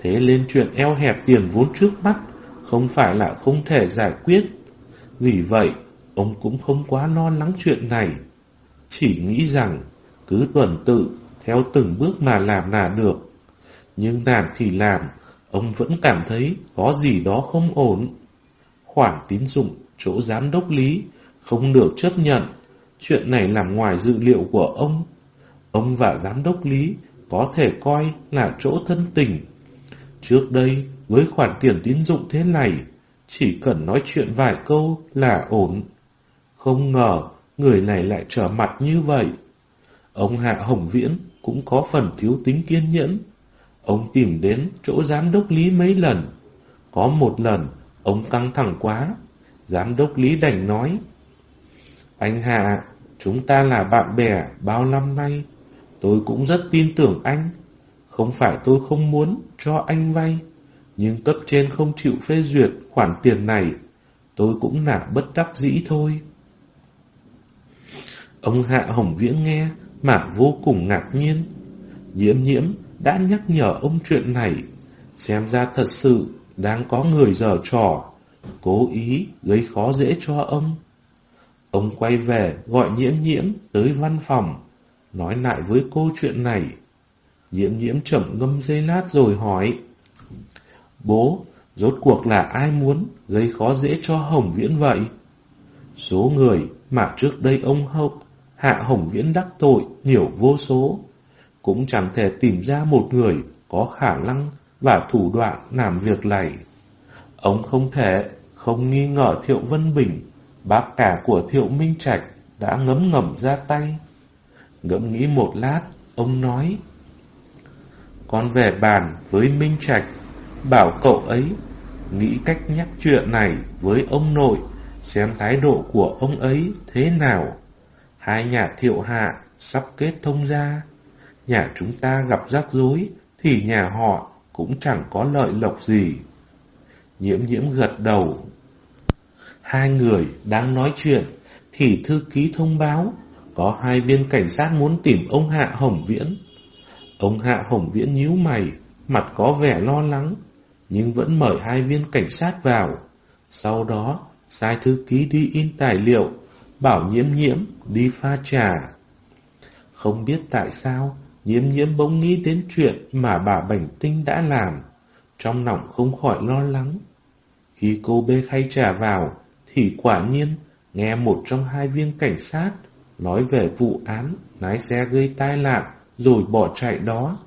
S1: Thế lên chuyện eo hẹp tiền vốn trước mắt không phải là không thể giải quyết. Vì vậy, ông cũng không quá lo lắng chuyện này. Chỉ nghĩ rằng cứ tuần tự theo từng bước mà làm là được. Nhưng làm thì làm, ông vẫn cảm thấy có gì đó không ổn. Khoản tín dụng chỗ giám đốc lý không được chấp nhận. Chuyện này nằm ngoài dự liệu của ông. Ông và giám đốc lý có thể coi là chỗ thân tình. Trước đây, với khoản tiền tín dụng thế này, chỉ cần nói chuyện vài câu là ổn. Không ngờ, người này lại trở mặt như vậy. Ông Hạ Hồng Viễn cũng có phần thiếu tính kiên nhẫn. Ông tìm đến chỗ giám đốc Lý mấy lần. Có một lần, ông căng thẳng quá. Giám đốc Lý đành nói. Anh Hạ, chúng ta là bạn bè bao năm nay. Tôi cũng rất tin tưởng anh. Không phải tôi không muốn cho anh vay, nhưng cấp trên không chịu phê duyệt khoản tiền này. Tôi cũng là bất đắc dĩ thôi. Ông Hạ Hồng Viễn nghe mà vô cùng ngạc nhiên. Nhiễm nhiễm đã nhắc nhở ông chuyện này, xem ra thật sự đang có người dở trò, cố ý gây khó dễ cho ông. Ông quay về gọi nhiễm nhiễm tới văn phòng, nói lại với cô chuyện này. Nhiễm nhiễm chậm ngâm dây lát rồi hỏi. Bố, rốt cuộc là ai muốn gây khó dễ cho Hồng Viễn vậy? Số người mà trước đây ông hậu Hạ Hồng Viễn đắc tội nhiều vô số, cũng chẳng thể tìm ra một người có khả năng và thủ đoạn làm việc này. Ông không thể không nghi ngờ Thiệu Vân Bình, bác cả của Thiệu Minh Trạch đã ngấm ngầm ra tay. Ngẫm nghĩ một lát, ông nói, Con về bàn với Minh Trạch, bảo cậu ấy nghĩ cách nhắc chuyện này với ông nội, xem thái độ của ông ấy thế nào. Hai nhà thiệu hạ sắp kết thông gia, Nhà chúng ta gặp rắc rối thì nhà họ cũng chẳng có lợi lộc gì. Nhiễm nhiễm gật đầu. Hai người đang nói chuyện thì thư ký thông báo có hai viên cảnh sát muốn tìm ông Hạ Hồng Viễn. Ông Hạ Hồng Viễn nhíu mày, mặt có vẻ lo lắng, nhưng vẫn mời hai viên cảnh sát vào. Sau đó, sai thư ký đi in tài liệu bảo nhiễm nhiễm đi pha trà. Không biết tại sao, nhiễm nhiễm bỗng nghĩ đến chuyện mà bà Bảnh Tinh đã làm, trong lòng không khỏi lo lắng. Khi cô bê khay trà vào, thì quả nhiên nghe một trong hai viên cảnh sát nói về vụ án lái xe gây tai nạn rồi bỏ chạy đó.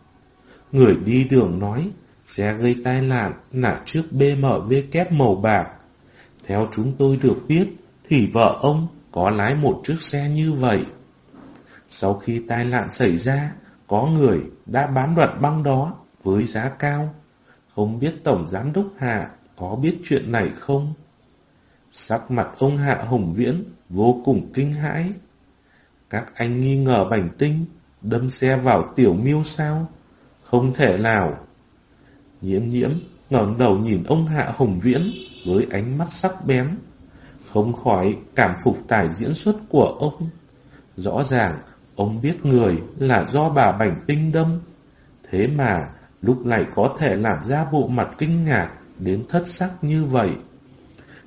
S1: Người đi đường nói xe gây tai nạn là chiếc BMW màu bạc. Theo chúng tôi được biết thì vợ ông có lái một chiếc xe như vậy. Sau khi tai nạn xảy ra, có người đã bán đoạn băng đó với giá cao. Không biết Tổng Giám Đốc Hạ có biết chuyện này không? Sắc mặt ông Hạ Hồng Viễn vô cùng kinh hãi. Các anh nghi ngờ bảnh tinh, đâm xe vào tiểu miêu sao? Không thể nào. Nhiễm nhiễm ngẩng đầu nhìn ông Hạ Hồng Viễn với ánh mắt sắc bén không khỏi cảm phục tài diễn xuất của ông. Rõ ràng, Ông biết người là do bà Bảnh Tinh đâm. Thế mà lúc này có thể làm ra bộ mặt kinh ngạc đến thất sắc như vậy.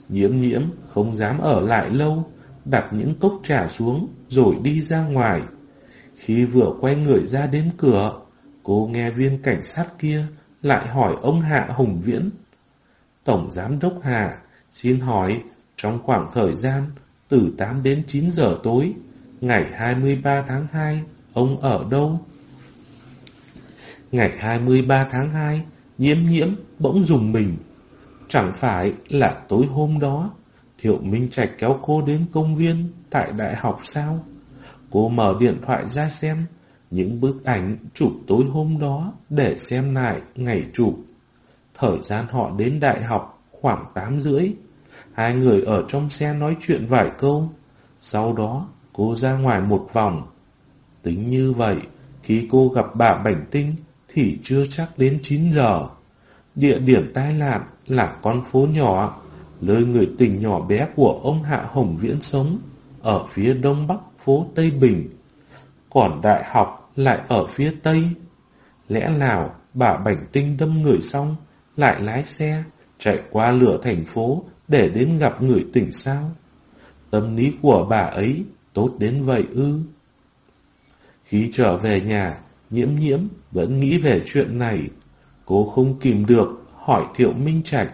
S1: Nhiễm nhiễm không dám ở lại lâu, đặt những cốc trà xuống rồi đi ra ngoài. Khi vừa quay người ra đến cửa, cô nghe viên cảnh sát kia lại hỏi ông Hạ hùng Viễn. Tổng Giám đốc Hạ, xin hỏi, trong khoảng thời gian từ 8 đến 9 giờ tối, ngày 23 tháng 2, ông ở đâu? Ngày 23 tháng 2, nhiễm nhiễm bỗng dùng mình. Chẳng phải là tối hôm đó, Thiệu Minh Trạch kéo cô đến công viên tại đại học sao? Cô mở điện thoại ra xem những bức ảnh chụp tối hôm đó để xem lại ngày chụp. Thời gian họ đến đại học khoảng 8 rưỡi. Hai người ở trong xe nói chuyện vài câu. Sau đó cô ra ngoài một vòng. Tính như vậy, khi cô gặp bà Bảnh Tinh thì chưa chắc đến 9 giờ. Địa điểm tai nạn là con phố nhỏ, nơi người tình nhỏ bé của ông Hạ Hồng Viễn sống, ở phía đông bắc phố Tây Bình. Còn đại học lại ở phía Tây. Lẽ nào bà Bảnh Tinh đâm người xong, lại lái xe, chạy qua lửa thành phố để đến gặp người tỉnh sao? Tâm lý của bà ấy tốt đến vậy ư? Khi trở về nhà, nhiễm nhiễm vẫn nghĩ về chuyện này. Cô không kìm được hỏi Thiệu Minh Trạch.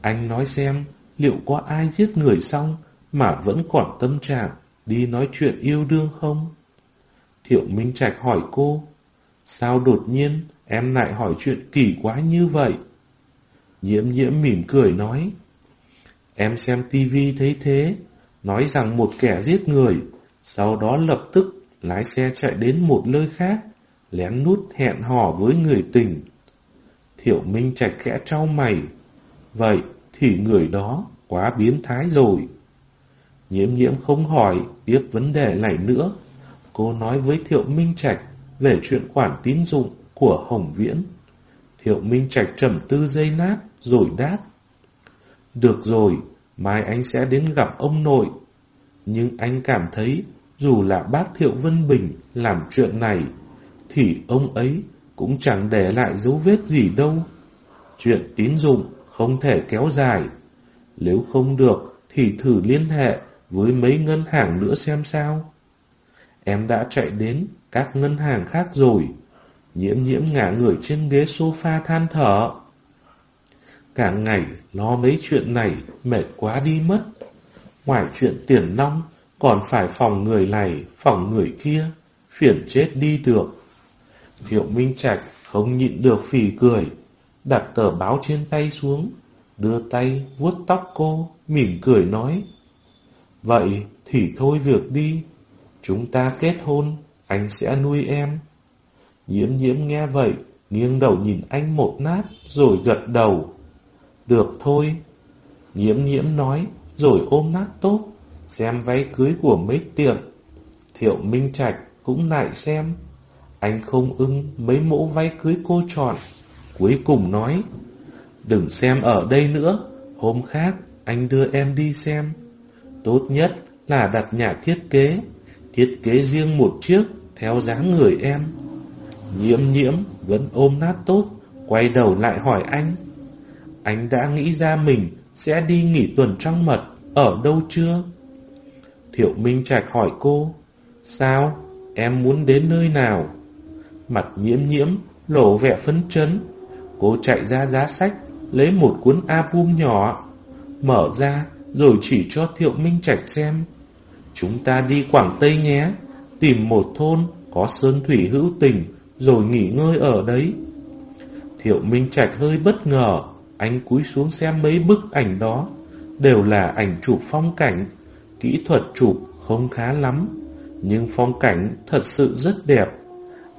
S1: Anh nói xem, liệu có ai giết người xong mà vẫn còn tâm trạng đi nói chuyện yêu đương không? Thiệu Minh Trạch hỏi cô, sao đột nhiên em lại hỏi chuyện kỳ quá như vậy? Nhiễm nhiễm mỉm cười nói, em xem tivi thấy thế, nói rằng một kẻ giết người, sau đó lập tức lái xe chạy đến một nơi khác, lén nút hẹn hò với người tình. Thiệu Minh Trạch khẽ trao mày, vậy thì người đó quá biến thái rồi. Nhiễm nhiễm không hỏi tiếp vấn đề này nữa. Cô nói với Thiệu Minh Trạch về chuyện khoản tín dụng của Hồng Viễn. Thiệu Minh Trạch trầm tư dây nát rồi đáp. Được rồi, mai anh sẽ đến gặp ông nội. Nhưng anh cảm thấy dù là bác Thiệu Vân Bình làm chuyện này, thì ông ấy cũng chẳng để lại dấu vết gì đâu. Chuyện tín dụng không thể kéo dài. Nếu không được thì thử liên hệ với mấy ngân hàng nữa xem sao. Em đã chạy đến các ngân hàng khác rồi. Nhiễm nhiễm ngả người trên ghế sofa than thở. Cả ngày lo mấy chuyện này mệt quá đi mất. Ngoài chuyện tiền nong còn phải phòng người này, phòng người kia, phiền chết đi được. Thiệu Minh Trạch không nhịn được phì cười, đặt tờ báo trên tay xuống, đưa tay vuốt tóc cô, mỉm cười nói. Vậy thì thôi việc đi, chúng ta kết hôn, anh sẽ nuôi em. Nhiễm nhiễm nghe vậy, nghiêng đầu nhìn anh một nát, rồi gật đầu. Được thôi. Nhiễm nhiễm nói, rồi ôm nát tốt, xem váy cưới của mấy tiệm. Thiệu Minh Trạch cũng lại xem. Anh không ưng mấy mẫu váy cưới cô chọn. Cuối cùng nói, đừng xem ở đây nữa, hôm khác anh đưa em đi xem. Tốt nhất là đặt nhà thiết kế, thiết kế riêng một chiếc theo dáng người em. Nhiễm nhiễm vẫn ôm nát tốt, quay đầu lại hỏi anh. Anh đã nghĩ ra mình sẽ đi nghỉ tuần trăng mật ở đâu chưa? Thiệu Minh Trạch hỏi cô, sao, em muốn đến nơi nào? Mặt nhiễm nhiễm, lộ vẻ phấn chấn. Cô chạy ra giá sách, lấy một cuốn album nhỏ, mở ra rồi chỉ cho Thiệu Minh Trạch xem. Chúng ta đi Quảng Tây nhé, tìm một thôn có sơn thủy hữu tình, rồi nghỉ ngơi ở đấy. Thiệu Minh Trạch hơi bất ngờ, anh cúi xuống xem mấy bức ảnh đó, đều là ảnh chụp phong cảnh, kỹ thuật chụp không khá lắm, nhưng phong cảnh thật sự rất đẹp.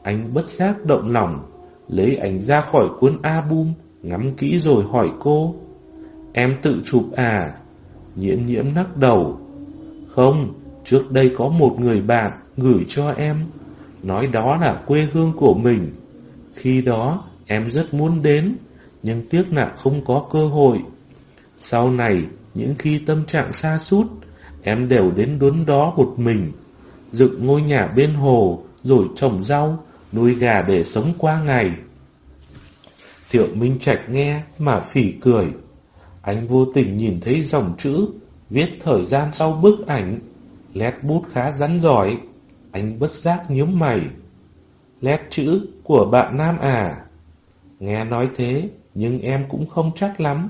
S1: Anh bất giác động lòng, lấy ảnh ra khỏi cuốn album, ngắm kỹ rồi hỏi cô. Em tự chụp à? Nhiễm nhiễm nắc đầu. Không, trước đây có một người bạn gửi cho em, nói đó là quê hương của mình. Khi đó em rất muốn đến, nhưng tiếc là không có cơ hội. Sau này, những khi tâm trạng xa sút em đều đến đốn đó một mình. dựng ngôi nhà bên hồ, rồi trồng rau, nuôi gà để sống qua ngày. Thiệu Minh Trạch nghe mà phỉ cười. Anh vô tình nhìn thấy dòng chữ, viết thời gian sau bức ảnh. Lét bút khá rắn giỏi, anh bất giác nhíu mày. Lép chữ của bạn Nam à? Nghe nói thế, nhưng em cũng không chắc lắm.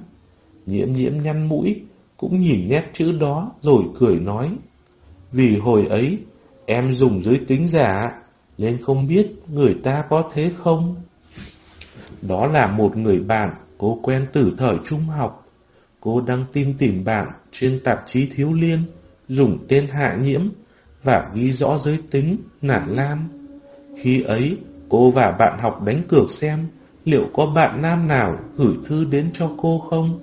S1: Nhiễm nhiễm nhăn mũi, cũng nhìn nét chữ đó rồi cười nói. Vì hồi ấy, em dùng giới tính giả, nên không biết người ta có thế không? Đó là một người bạn cô quen từ thời trung học. Cô đăng tin tìm bạn trên tạp chí Thiếu Liên, dùng tên Hạ Nhiễm và ghi rõ giới tính là Lam. Khi ấy, cô và bạn học đánh cược xem liệu có bạn nam nào gửi thư đến cho cô không.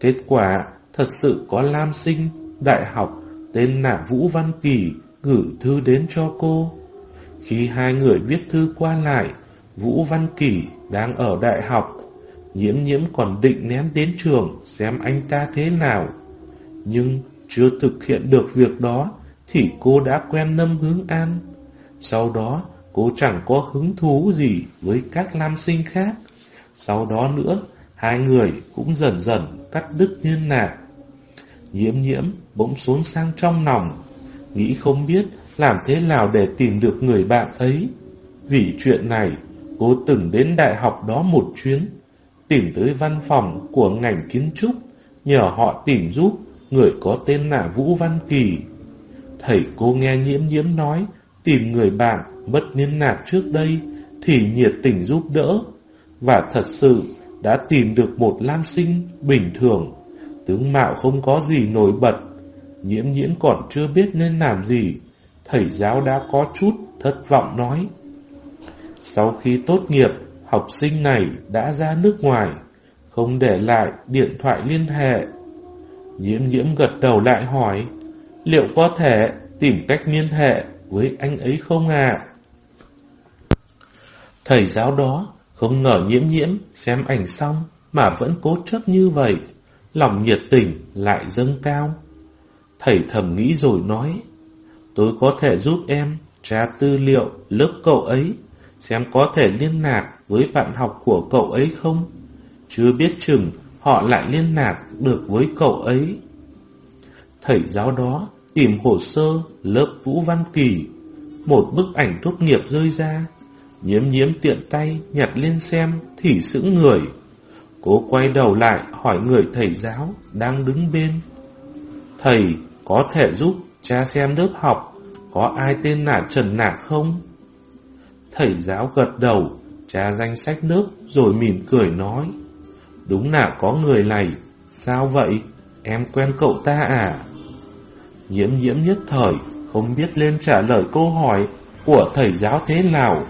S1: Kết quả, thật sự có Lam sinh, đại học, tên là Vũ Văn Kỳ, gửi thư đến cho cô. Khi hai người viết thư qua lại, Vũ Văn Kỳ đang ở đại học, nhiễm nhiễm còn định ném đến trường xem anh ta thế nào. Nhưng chưa thực hiện được việc đó thì cô đã quen Lâm Hướng An. Sau đó cô chẳng có hứng thú gì với các nam sinh khác. Sau đó nữa, hai người cũng dần dần cắt đứt liên lạc. Nhiễm nhiễm bỗng xuống sang trong lòng, nghĩ không biết làm thế nào để tìm được người bạn ấy. Vì chuyện này, cô từng đến đại học đó một chuyến, tìm tới văn phòng của ngành kiến trúc, nhờ họ tìm giúp người có tên là Vũ Văn Kỳ. Thầy cô nghe nhiễm nhiễm nói, tìm người bạn mất niêm nạp trước đây, thì nhiệt tình giúp đỡ, và thật sự đã tìm được một lam sinh bình thường, tướng mạo không có gì nổi bật, nhiễm nhiễm còn chưa biết nên làm gì, thầy giáo đã có chút thất vọng nói. Sau khi tốt nghiệp, học sinh này đã ra nước ngoài, không để lại điện thoại liên hệ. Nhiễm nhiễm gật đầu lại hỏi, liệu có thể tìm cách liên hệ với anh ấy không ạ? Thầy giáo đó không ngờ nhiễm nhiễm xem ảnh xong mà vẫn cố chấp như vậy, lòng nhiệt tình lại dâng cao. Thầy thầm nghĩ rồi nói, tôi có thể giúp em tra tư liệu lớp cậu ấy, xem có thể liên lạc với bạn học của cậu ấy không. Chưa biết chừng họ lại liên lạc được với cậu ấy. Thầy giáo đó tìm hồ sơ lớp Vũ Văn Kỳ, một bức ảnh tốt nghiệp rơi ra, nhiễm nhiễm tiện tay nhặt lên xem thì sững người. Cô quay đầu lại hỏi người thầy giáo đang đứng bên. Thầy có thể giúp cha xem lớp học có ai tên là Trần Nạc không? Thầy giáo gật đầu, tra danh sách lớp rồi mỉm cười nói. Đúng là có người này, sao vậy? Em quen cậu ta à? Nhiễm nhiễm nhất thời, không biết lên trả lời câu hỏi của thầy giáo thế nào.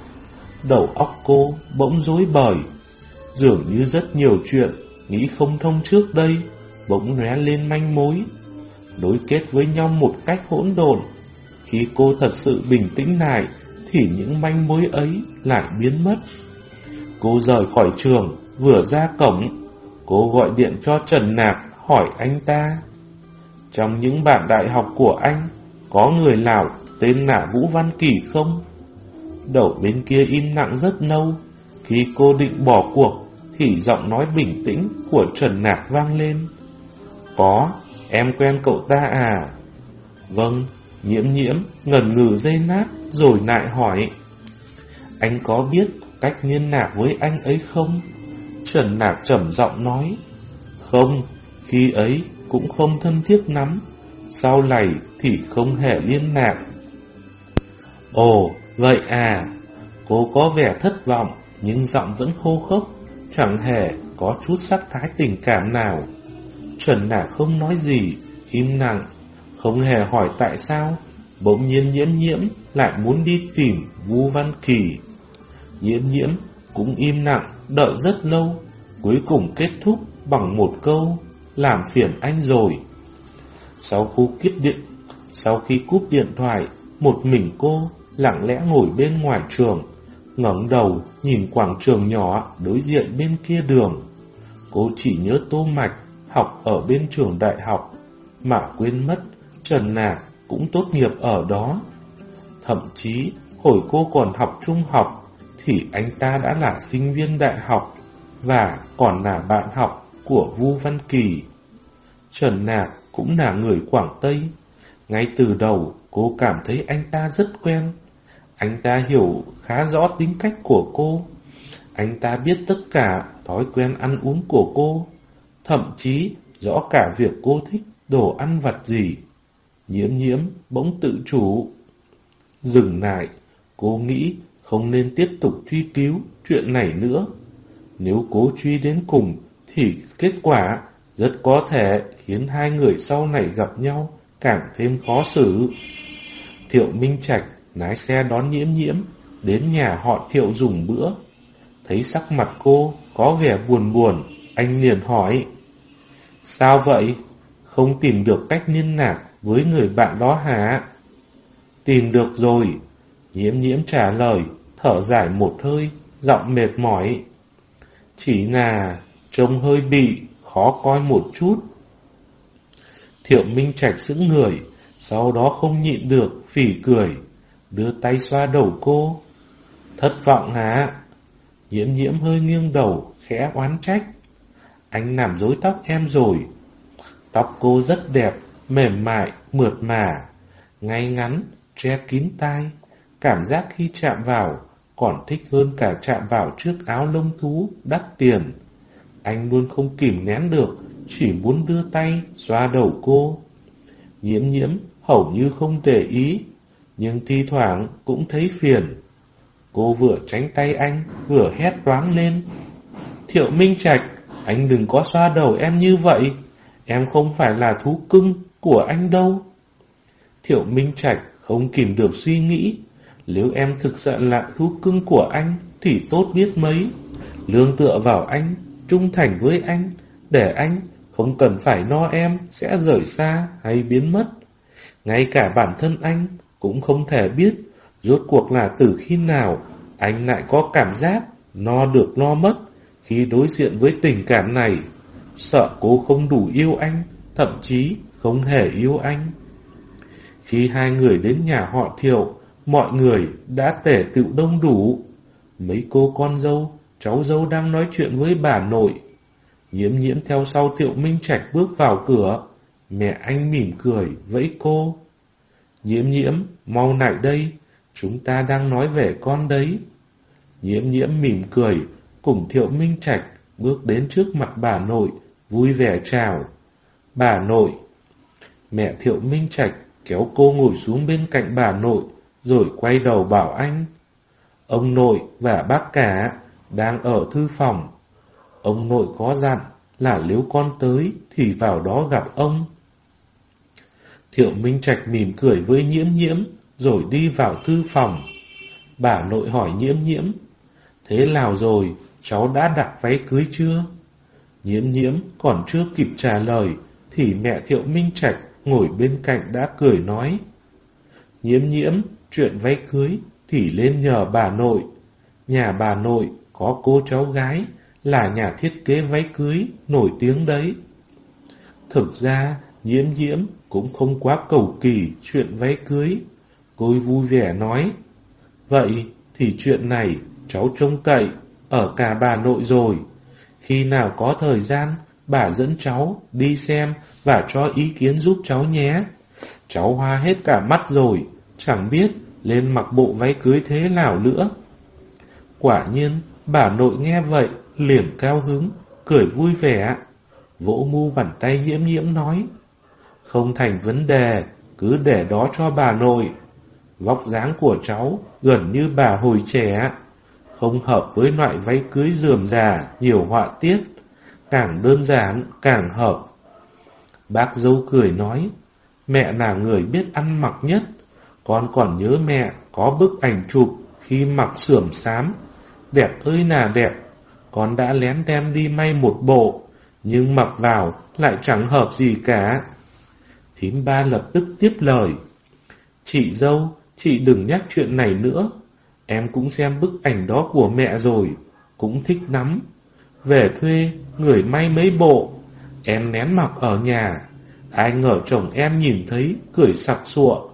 S1: Đầu óc cô bỗng rối bời, dường như rất nhiều chuyện, nghĩ không thông trước đây, bỗng lóe lên manh mối, đối kết với nhau một cách hỗn độn. Khi cô thật sự bình tĩnh lại, thì những manh mối ấy lại biến mất. Cô rời khỏi trường, vừa ra cổng, cô gọi điện cho Trần Nạc hỏi anh ta. Trong những bạn đại học của anh, có người nào tên là Vũ Văn Kỳ không? Đầu bên kia im lặng rất lâu, khi cô định bỏ cuộc, thì giọng nói bình tĩnh của Trần Nạc vang lên. Có, em quen cậu ta à? Vâng, nhiễm nhiễm, ngần ngừ dây nát, rồi lại hỏi. Anh có biết cách liên lạc với anh ấy không? Trần Nạc trầm giọng nói. Không, khi ấy cũng không thân thiết lắm, sau này thì không hề liên lạc. Ồ, vậy à, cô có vẻ thất vọng, nhưng giọng vẫn khô khốc, chẳng hề có chút sắc thái tình cảm nào. Trần Nạc không nói gì, im lặng, không hề hỏi tại sao, bỗng nhiên nhiễm nhiễm lại muốn đi tìm Vu Văn Kỳ. Nhiễm nhiễm cũng im lặng, đợi rất lâu, cuối cùng kết thúc bằng một câu, làm phiền anh rồi. Sau khu kiếp điện, sau khi cúp điện thoại, một mình cô lặng lẽ ngồi bên ngoài trường, ngẩng đầu nhìn quảng trường nhỏ đối diện bên kia đường. Cô chỉ nhớ Tô Mạch học ở bên trường đại học, mà quên mất Trần Nạc cũng tốt nghiệp ở đó. Thậm chí, hồi cô còn học trung học, thì anh ta đã là sinh viên đại học và còn là bạn học của Vu Văn Kỳ. Trần Nạc cũng là người Quảng Tây. Ngay từ đầu, cô cảm thấy anh ta rất quen. Anh ta hiểu khá rõ tính cách của cô. Anh ta biết tất cả thói quen ăn uống của cô, thậm chí rõ cả việc cô thích đồ ăn vặt gì. Nhiễm nhiễm bỗng tự chủ. Dừng lại, cô nghĩ không nên tiếp tục truy cứu chuyện này nữa. Nếu cố truy đến cùng thì kết quả rất có thể khiến hai người sau này gặp nhau càng thêm khó xử. Thiệu Minh Trạch lái xe đón nhiễm nhiễm đến nhà họ Thiệu dùng bữa. Thấy sắc mặt cô có vẻ buồn buồn, anh liền hỏi. Sao vậy? Không tìm được cách liên lạc với người bạn đó hả? Tìm được rồi. Nhiễm nhiễm trả lời, thở dài một hơi, giọng mệt mỏi. Chỉ là trông hơi bị, khó coi một chút. Thiệu Minh Trạch sững người, sau đó không nhịn được, phỉ cười, đưa tay xoa đầu cô. Thất vọng hả? Nhiễm nhiễm hơi nghiêng đầu, khẽ oán trách. Anh làm rối tóc em rồi. Tóc cô rất đẹp, mềm mại, mượt mà, ngay ngắn, che kín tai. Cảm giác khi chạm vào còn thích hơn cả chạm vào trước áo lông thú đắt tiền. Anh luôn không kìm nén được, chỉ muốn đưa tay xoa đầu cô. Nhiễm nhiễm hầu như không để ý, nhưng thi thoảng cũng thấy phiền. Cô vừa tránh tay anh, vừa hét toáng lên. Thiệu Minh Trạch, anh đừng có xoa đầu em như vậy. Em không phải là thú cưng của anh đâu. Thiệu Minh Trạch không kìm được suy nghĩ. Nếu em thực sự là thú cưng của anh thì tốt biết mấy. Lương tựa vào anh, trung thành với anh, để anh không cần phải no em sẽ rời xa hay biến mất. Ngay cả bản thân anh cũng không thể biết rốt cuộc là từ khi nào anh lại có cảm giác no được no mất khi đối diện với tình cảm này. Sợ cô không đủ yêu anh, thậm chí không hề yêu anh. Khi hai người đến nhà họ thiệu, mọi người đã tể tựu đông đủ. Mấy cô con dâu, cháu dâu đang nói chuyện với bà nội. Nhiễm nhiễm theo sau thiệu minh trạch bước vào cửa. Mẹ anh mỉm cười, vẫy cô. Nhiễm nhiễm, mau lại đây, chúng ta đang nói về con đấy. Nhiễm nhiễm mỉm cười, cùng thiệu minh trạch bước đến trước mặt bà nội, vui vẻ chào. Bà nội. Mẹ thiệu minh trạch kéo cô ngồi xuống bên cạnh bà nội, rồi quay đầu bảo anh. Ông nội và bác cả đang ở thư phòng. Ông nội có dặn là nếu con tới thì vào đó gặp ông. Thiệu Minh Trạch mỉm cười với nhiễm nhiễm, rồi đi vào thư phòng. Bà nội hỏi nhiễm nhiễm, thế nào rồi, cháu đã đặt váy cưới chưa? Nhiễm nhiễm còn chưa kịp trả lời, thì mẹ Thiệu Minh Trạch ngồi bên cạnh đã cười nói. Nhiễm nhiễm, chuyện váy cưới thì lên nhờ bà nội. Nhà bà nội có cô cháu gái là nhà thiết kế váy cưới nổi tiếng đấy. Thực ra, nhiễm nhiễm cũng không quá cầu kỳ chuyện váy cưới. Cô vui vẻ nói, vậy thì chuyện này cháu trông cậy ở cả bà nội rồi. Khi nào có thời gian, bà dẫn cháu đi xem và cho ý kiến giúp cháu nhé. Cháu hoa hết cả mắt rồi, chẳng biết lên mặc bộ váy cưới thế nào nữa. Quả nhiên, bà nội nghe vậy, liền cao hứng, cười vui vẻ. Vỗ mu bàn tay nhiễm nhiễm nói, không thành vấn đề, cứ để đó cho bà nội. Vóc dáng của cháu gần như bà hồi trẻ, không hợp với loại váy cưới dườm già, nhiều họa tiết, càng đơn giản càng hợp. Bác dâu cười nói, mẹ là người biết ăn mặc nhất, con còn nhớ mẹ có bức ảnh chụp khi mặc sườm xám, đẹp ơi là đẹp, con đã lén đem đi may một bộ, nhưng mặc vào lại chẳng hợp gì cả. Thím ba lập tức tiếp lời. Chị dâu, chị đừng nhắc chuyện này nữa. Em cũng xem bức ảnh đó của mẹ rồi, cũng thích lắm. Về thuê, người may mấy bộ, em nén mặc ở nhà. Ai ngờ chồng em nhìn thấy, cười sặc sụa.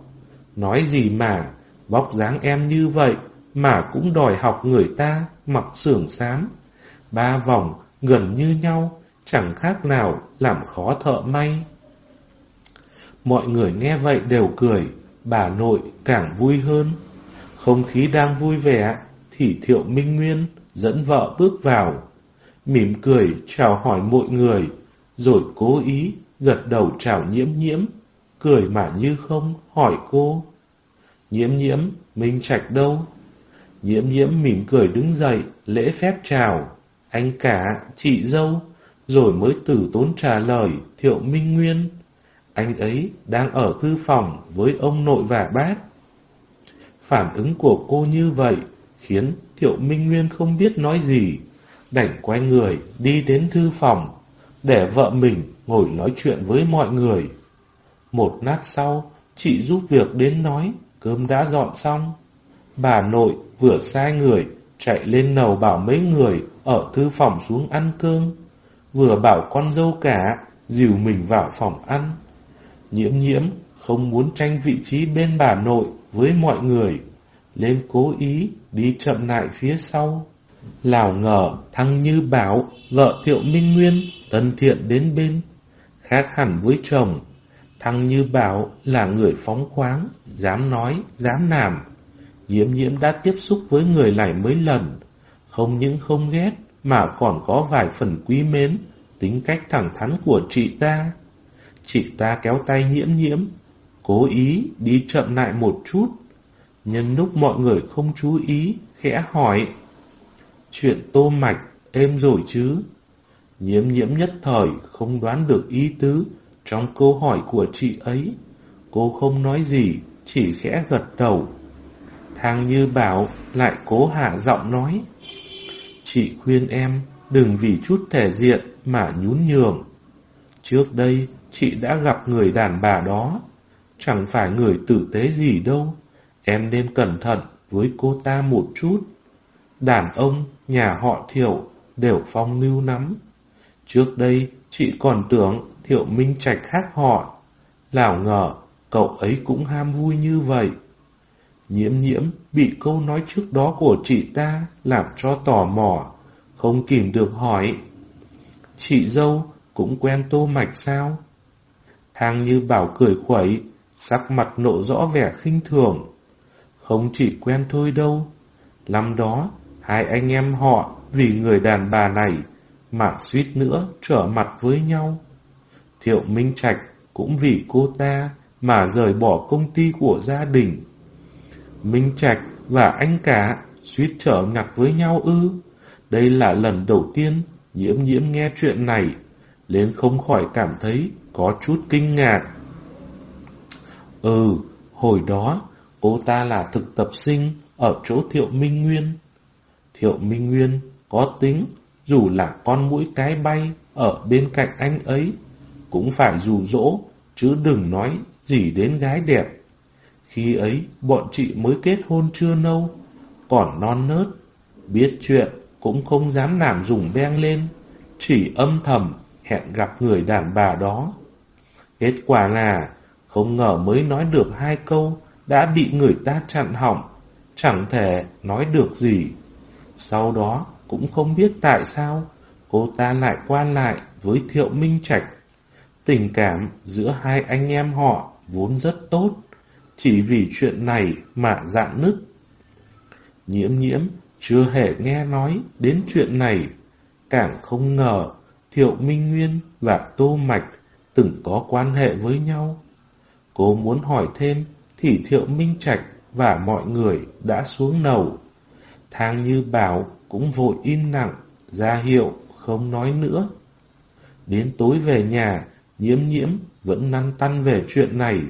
S1: Nói gì mà, bóc dáng em như vậy mà cũng đòi học người ta mặc sưởng xám. Ba vòng gần như nhau, chẳng khác nào làm khó thợ may. Mọi người nghe vậy đều cười, bà nội càng vui hơn. Không khí đang vui vẻ, thì Thiệu Minh Nguyên dẫn vợ bước vào, mỉm cười chào hỏi mọi người, rồi cố ý gật đầu chào nhiễm nhiễm, cười mà như không hỏi cô. Nhiễm nhiễm, Minh Trạch đâu? Nhiễm nhiễm mỉm cười đứng dậy, lễ phép chào, anh cả, chị dâu, rồi mới tử tốn trả lời Thiệu Minh Nguyên. Anh ấy đang ở thư phòng với ông nội và bác. Phản ứng của cô như vậy khiến Thiệu Minh Nguyên không biết nói gì, đành quay người đi đến thư phòng, để vợ mình ngồi nói chuyện với mọi người. Một nát sau, chị giúp việc đến nói, cơm đã dọn xong. Bà nội vừa sai người, chạy lên nầu bảo mấy người ở thư phòng xuống ăn cơm, vừa bảo con dâu cả dìu mình vào phòng ăn. Nhiễm nhiễm không muốn tranh vị trí bên bà nội với mọi người, nên cố ý đi chậm lại phía sau. Lào ngờ thăng như bảo vợ thiệu minh nguyên tân thiện đến bên, khác hẳn với chồng. Thăng như bảo là người phóng khoáng, dám nói, dám làm. Nhiễm nhiễm đã tiếp xúc với người này mấy lần, không những không ghét mà còn có vài phần quý mến tính cách thẳng thắn của chị ta. Chị ta kéo tay nhiễm nhiễm, cố ý đi chậm lại một chút. Nhân lúc mọi người không chú ý, khẽ hỏi. Chuyện tô mạch, êm rồi chứ? Nhiễm nhiễm nhất thời không đoán được ý tứ trong câu hỏi của chị ấy. Cô không nói gì, chỉ khẽ gật đầu. Thang như bảo lại cố hạ giọng nói. Chị khuyên em đừng vì chút thể diện mà nhún nhường. Trước đây, chị đã gặp người đàn bà đó. Chẳng phải người tử tế gì đâu. Em nên cẩn thận với cô ta một chút. Đàn ông, nhà họ thiệu đều phong lưu lắm. Trước đây, chị còn tưởng thiệu minh trạch khác họ. Lảo ngờ, cậu ấy cũng ham vui như vậy. Nhiễm nhiễm bị câu nói trước đó của chị ta làm cho tò mò, không kìm được hỏi. Chị dâu cũng quen tô mạch sao? Thang như bảo cười khuẩy, sắc mặt nộ rõ vẻ khinh thường. Không chỉ quen thôi đâu. Năm đó, hai anh em họ vì người đàn bà này mà suýt nữa trở mặt với nhau. Thiệu Minh Trạch cũng vì cô ta mà rời bỏ công ty của gia đình. Minh Trạch và anh cả suýt trở ngặt với nhau ư. Đây là lần đầu tiên nhiễm nhiễm nghe chuyện này, nên không khỏi cảm thấy có chút kinh ngạc. Ừ, hồi đó cô ta là thực tập sinh ở chỗ Thiệu Minh Nguyên. Thiệu Minh Nguyên có tính dù là con mũi cái bay ở bên cạnh anh ấy, cũng phải dù dỗ, chứ đừng nói gì đến gái đẹp. Khi ấy, bọn chị mới kết hôn chưa lâu, còn non nớt, biết chuyện cũng không dám làm dùng beng lên, chỉ âm thầm hẹn gặp người đàn bà đó. Kết quả là, không ngờ mới nói được hai câu, đã bị người ta chặn hỏng, chẳng thể nói được gì. Sau đó, cũng không biết tại sao cô ta lại quan lại với Thiệu Minh Trạch. Tình cảm giữa hai anh em họ vốn rất tốt, chỉ vì chuyện này mà dạn nứt. Nhiễm nhiễm chưa hề nghe nói đến chuyện này, càng không ngờ Thiệu Minh Nguyên và Tô Mạch từng có quan hệ với nhau. Cô muốn hỏi thêm thì Thiệu Minh Trạch và mọi người đã xuống nầu. Thang như bảo cũng vội im lặng, ra hiệu, không nói nữa. Đến tối về nhà, nhiễm nhiễm vẫn năn tăn về chuyện này.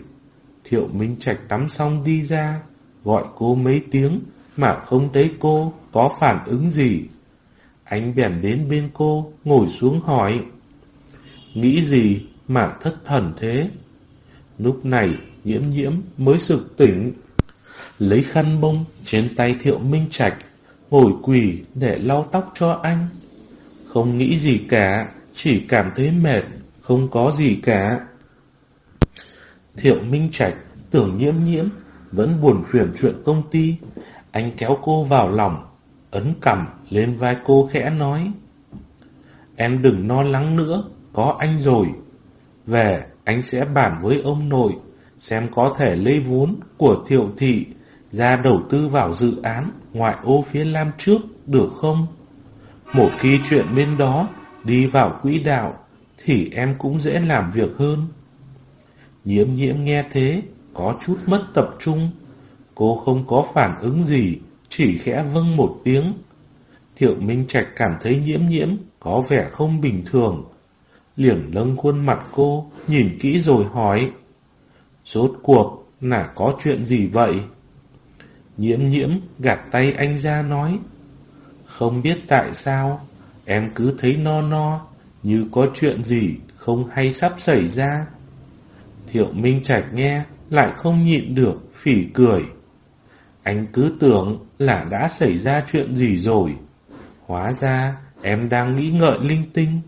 S1: Thiệu Minh Trạch tắm xong đi ra, gọi cô mấy tiếng mà không thấy cô có phản ứng gì. Anh bèn đến bên cô, ngồi xuống hỏi. Nghĩ gì mà thất thần thế? Lúc này nhiễm nhiễm mới sực tỉnh. Lấy khăn bông trên tay Thiệu Minh Trạch ngồi quỳ để lau tóc cho anh. Không nghĩ gì cả, chỉ cảm thấy mệt, không có gì cả. Thiệu Minh Trạch tưởng nhiễm nhiễm vẫn buồn phiền chuyện công ty. Anh kéo cô vào lòng, ấn cằm lên vai cô khẽ nói. Em đừng lo lắng nữa, có anh rồi. Về, anh sẽ bàn với ông nội, xem có thể lấy vốn của thiệu thị ra đầu tư vào dự án ngoại ô phía Lam trước được không? Một khi chuyện bên đó đi vào quỹ đạo thì em cũng dễ làm việc hơn. Nhiễm nhiễm nghe thế, có chút mất tập trung. Cô không có phản ứng gì, chỉ khẽ vâng một tiếng. Thiệu Minh Trạch cảm thấy nhiễm nhiễm có vẻ không bình thường. liểm lâng khuôn mặt cô, nhìn kỹ rồi hỏi. Rốt cuộc là có chuyện gì vậy? Nhiễm nhiễm gạt tay anh ra nói. Không biết tại sao, em cứ thấy no no, như có chuyện gì không hay sắp xảy ra. Thiệu Minh Trạch nghe, lại không nhịn được, phỉ cười. Anh cứ tưởng là đã xảy ra chuyện gì rồi. Hóa ra em đang nghĩ ngợi linh tinh.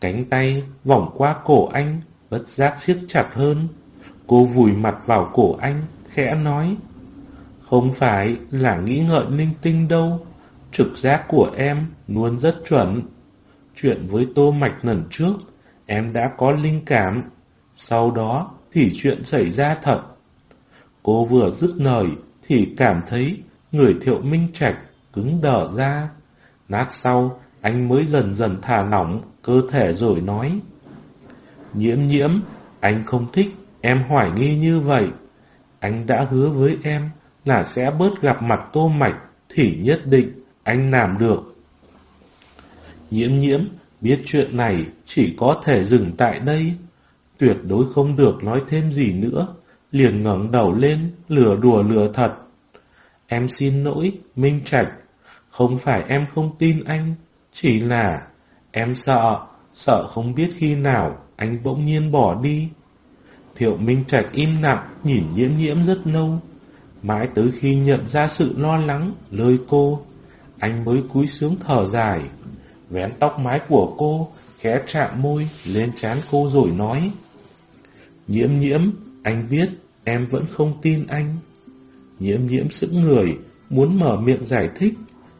S1: Cánh tay vòng qua cổ anh, bất giác siết chặt hơn. Cô vùi mặt vào cổ anh, khẽ nói. Không phải là nghĩ ngợi linh tinh đâu, trực giác của em luôn rất chuẩn. Chuyện với Tô Mạch lần trước, em đã có linh cảm, sau đó thì chuyện xảy ra thật. Cô vừa dứt lời thì cảm thấy người thiệu minh trạch cứng đờ ra. Nát sau, anh mới dần dần thả lỏng cơ thể rồi nói. Nhiễm nhiễm, anh không thích em hoài nghi như vậy. Anh đã hứa với em là sẽ bớt gặp mặt tô mạch thì nhất định anh làm được. Nhiễm nhiễm biết chuyện này chỉ có thể dừng tại đây, tuyệt đối không được nói thêm gì nữa, liền ngẩng đầu lên, lừa đùa lừa thật. Em xin lỗi, Minh Trạch, không phải em không tin anh, chỉ là em sợ, sợ không biết khi nào anh bỗng nhiên bỏ đi. Thiệu Minh Trạch im lặng, nhìn nhiễm nhiễm rất lâu, mãi tới khi nhận ra sự lo lắng, lời cô, anh mới cúi xuống thở dài, vén tóc mái của cô, khẽ chạm môi lên trán cô rồi nói. Nhiễm nhiễm, anh biết em vẫn không tin anh. Nhiễm nhiễm sững người, muốn mở miệng giải thích,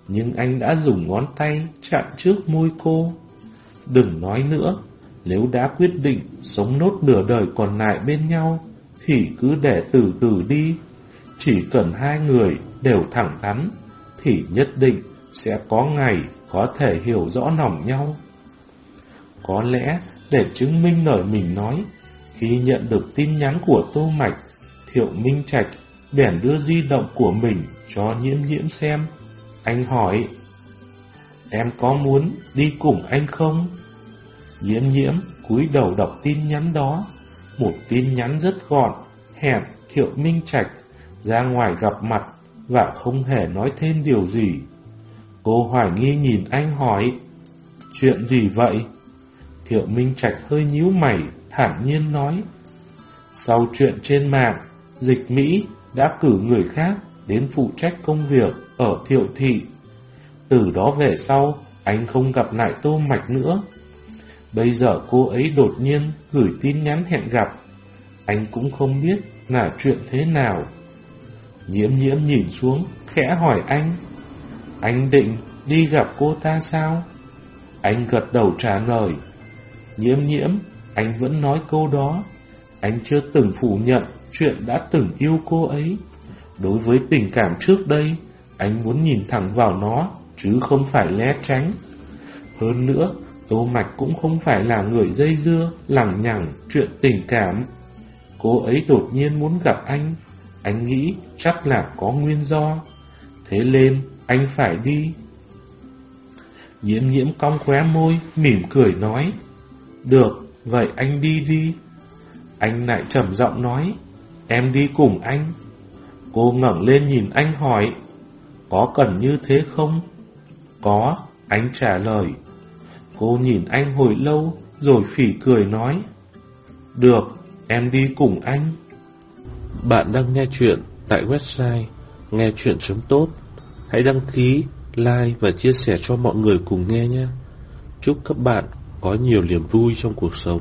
S1: nhưng anh đã dùng ngón tay chạm trước môi cô. Đừng nói nữa, nếu đã quyết định sống nốt nửa đời còn lại bên nhau, thì cứ để từ từ đi. Chỉ cần hai người đều thẳng thắn, thì nhất định sẽ có ngày có thể hiểu rõ lòng nhau. Có lẽ để chứng minh lời mình nói, khi nhận được tin nhắn của Tô Mạch, Thiệu Minh Trạch bèn đưa di động của mình cho nhiễm nhiễm xem. Anh hỏi, em có muốn đi cùng anh không? Nhiễm nhiễm cúi đầu đọc tin nhắn đó, một tin nhắn rất gọn, hẹn Thiệu Minh Trạch ra ngoài gặp mặt và không hề nói thêm điều gì. Cô hoài nghi nhìn anh hỏi, chuyện gì vậy? Thiệu Minh Trạch hơi nhíu mày, thản nhiên nói. Sau chuyện trên mạng, dịch Mỹ đã cử người khác đến phụ trách công việc ở thiệu thị. Từ đó về sau, anh không gặp lại Tô Mạch nữa. Bây giờ cô ấy đột nhiên gửi tin nhắn hẹn gặp. Anh cũng không biết là chuyện thế nào. Nhiễm nhiễm nhìn xuống, khẽ hỏi anh. Anh định đi gặp cô ta sao? Anh gật đầu trả lời. Nhiễm nhiễm, anh vẫn nói câu đó. Anh chưa từng phủ nhận chuyện đã từng yêu cô ấy. Đối với tình cảm trước đây, anh muốn nhìn thẳng vào nó, chứ không phải né tránh. Hơn nữa, Tô Mạch cũng không phải là người dây dưa, lằng nhằng, chuyện tình cảm. Cô ấy đột nhiên muốn gặp anh, anh nghĩ chắc là có nguyên do. Thế nên, anh phải đi. Nhiễm nhiễm cong khóe môi, mỉm cười nói. Được, vậy anh đi đi. Anh lại trầm giọng nói, em đi cùng anh. Cô ngẩng lên nhìn anh hỏi, có cần như thế không? Có, anh trả lời. Cô nhìn anh hồi lâu, rồi phỉ cười nói, Được, em đi cùng anh. Bạn đang nghe chuyện tại website nghe chuyện.tốt. Hãy đăng ký, like và chia sẻ cho mọi người cùng nghe nhé. Chúc các bạn có nhiều niềm vui trong cuộc sống.